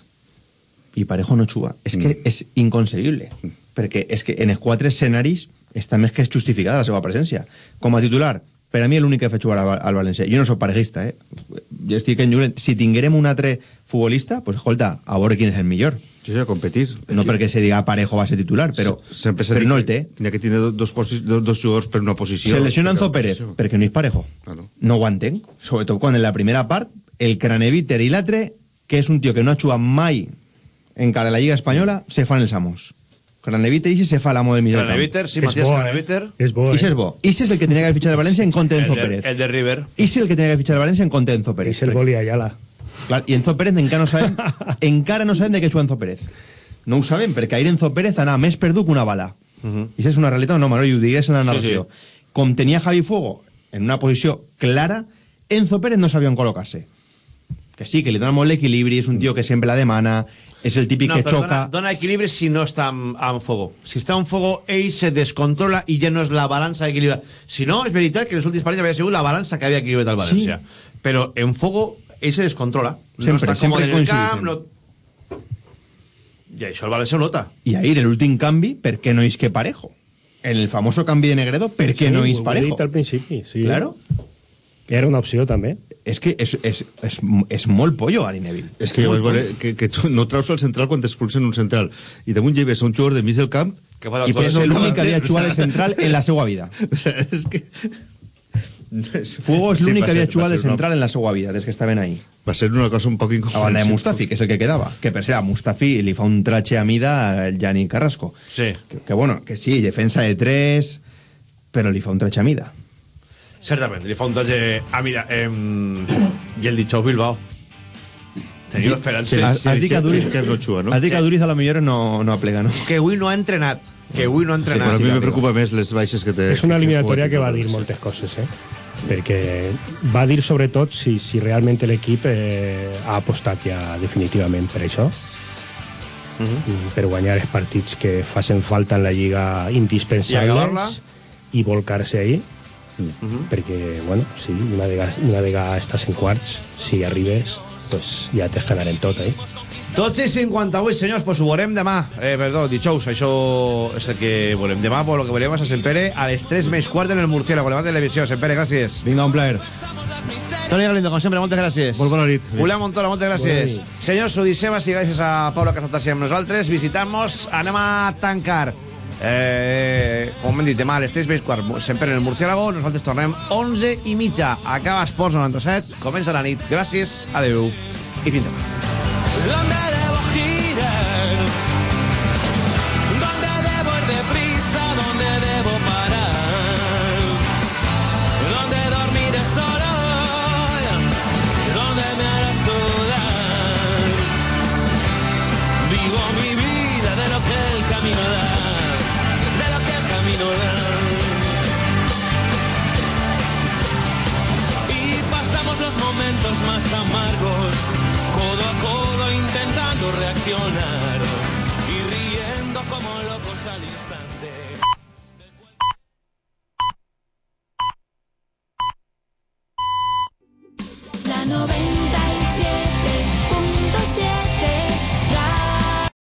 I Parejo no juga. És que és inconcebible perquè és que en els quatre escenaris està més que justificada la seva presència com a titular per a mi l'únic que fet jugar al, al València jo no soc parejista eh? jo estic en Julen si tinguérem un altre futbolista pues escolta, a veure quin és el millor Sí, sí, a competir. no perquè se diga Parejo va ser titular però, Sempre s'ha però no el té N'hi ha que tiene dos, dos, dos jugadors per una posició. se lesiona cada Pérez perquè no és Parejo Claro. no ho entenc sobretot quan en la primera part el Craneviter i l'altre que és un tio que no ha jugat mai encara a la Lliga Espanyola se fan els amos Craneviter i se fa l'amo del mig del camp Craneviter, sí, És Matías eh? Craneviter. És bo, Ixe eh? és bo? Ixe és el que tenia que fitxat el València en compte d'Enzo de, Pérez? el de River. Ixe és el que tenia que fitxat el València en compte d'Enzo Pérez? És el Boli Ayala. Clar, I Enzo Pérez encara no sabem <laughs> encara no sabem de què juga Enzo Pérez. No ho sabem perquè ahir Enzo Pérez anava més perdut que una bala. I això és una realitat no, Manolo, i ho digués en la Sí, narració. Sí. com tenia Javi Fuego en una posició clara Enzo Pérez no sabia on col·locar-se. Que sí, que li dona molt l'equilibri és un tio que sempre la demana és el típic no, que però xoca dona, dona equilibri si no està en, en fuego. Si està en fuego, ell se descontrola i ja no és la balança equilibra. Si no, és veritat que en els últims partits havia sigut la balança que havia equilibrat el València. Sí. Però en fuego, ell se descontrola. Sempre, no està sempre en el camp, no... I això el València ho nota. i ahir l'últim canvi per què no és que Parejo en el famoso canvi de Negredo per què no és ho he Parejo dit al principi, sí. claro Era una opció, també. És que és, és, és, és molt pollo Gary Neville. És que vaig veure que, que tu no traus el central quan t'expulsen un central. I damunt lleves un jugador de mig del camp Que fa i és l'únic que havia jugat de central en la seva vida. <laughs> O sea, és que... <laughs> Fuego és Sí, l'únic va que havia jugat va de una- central en la seva vida des que estaven ahí. Va ser una cosa un poc a banda de incomprensible. Mustafi, que és el que quedava. Que per ser a Mustafi li fa un tratge a mida el Gianni Carrasco. Sí. que, que bueno, que sí, defensa de 3 però li fa un tratge a mida Certament, li fa un tatge a mira, eh, i el Dichou Bilbao. Teniu esperances. Sí, Has, has dit que a Duriz, Che- Che no has dit que a Duriz a lo millor no, no aplega, no? Que avui no ha entrenat. Que avui no ha Sí, però entrenat. a mi me preocupa més les baixes que té. És una eliminatòria que va dir moltes coses, eh? perquè va dir sobretot si, si realment l'equip eh, ha apostat ja definitivament per això mm, per guanyar els partits que facin falta en la Lliga I indispensables i volcar-se ahí Mhm. perquè, bueno, sí, una vegada, una vegada estàs en quarts, si arribes pues ja t'es ganarem tot, eh? 12 i 58, senyors, pues ho veurem demà. Eh, perdó, dijous, això és el que veurem demà, por lo que veurem a Sant Pere a les 3 més quart en el Murciélago. Levant televisió, Sant Pere, gràcies. Vinga, un plaer. Toni Galindo, com sempre, moltes gràcies. Molt bona nit. Julián Montoro, moltes gràcies. Senyors, ho deixem així, gràcies a Pablo Casatassi amb nosaltres. Visitamos, anem a tancar Eh, com hem dit, demà a les 3 més quart, sempre en el Murciélago, nosaltres tornem 11 i mitja. Acaba Esports 97, comença la nit. Gràcies, adeu i fins demà. codo a codo intentando reaccionar y riendo como locos al instante. La novena.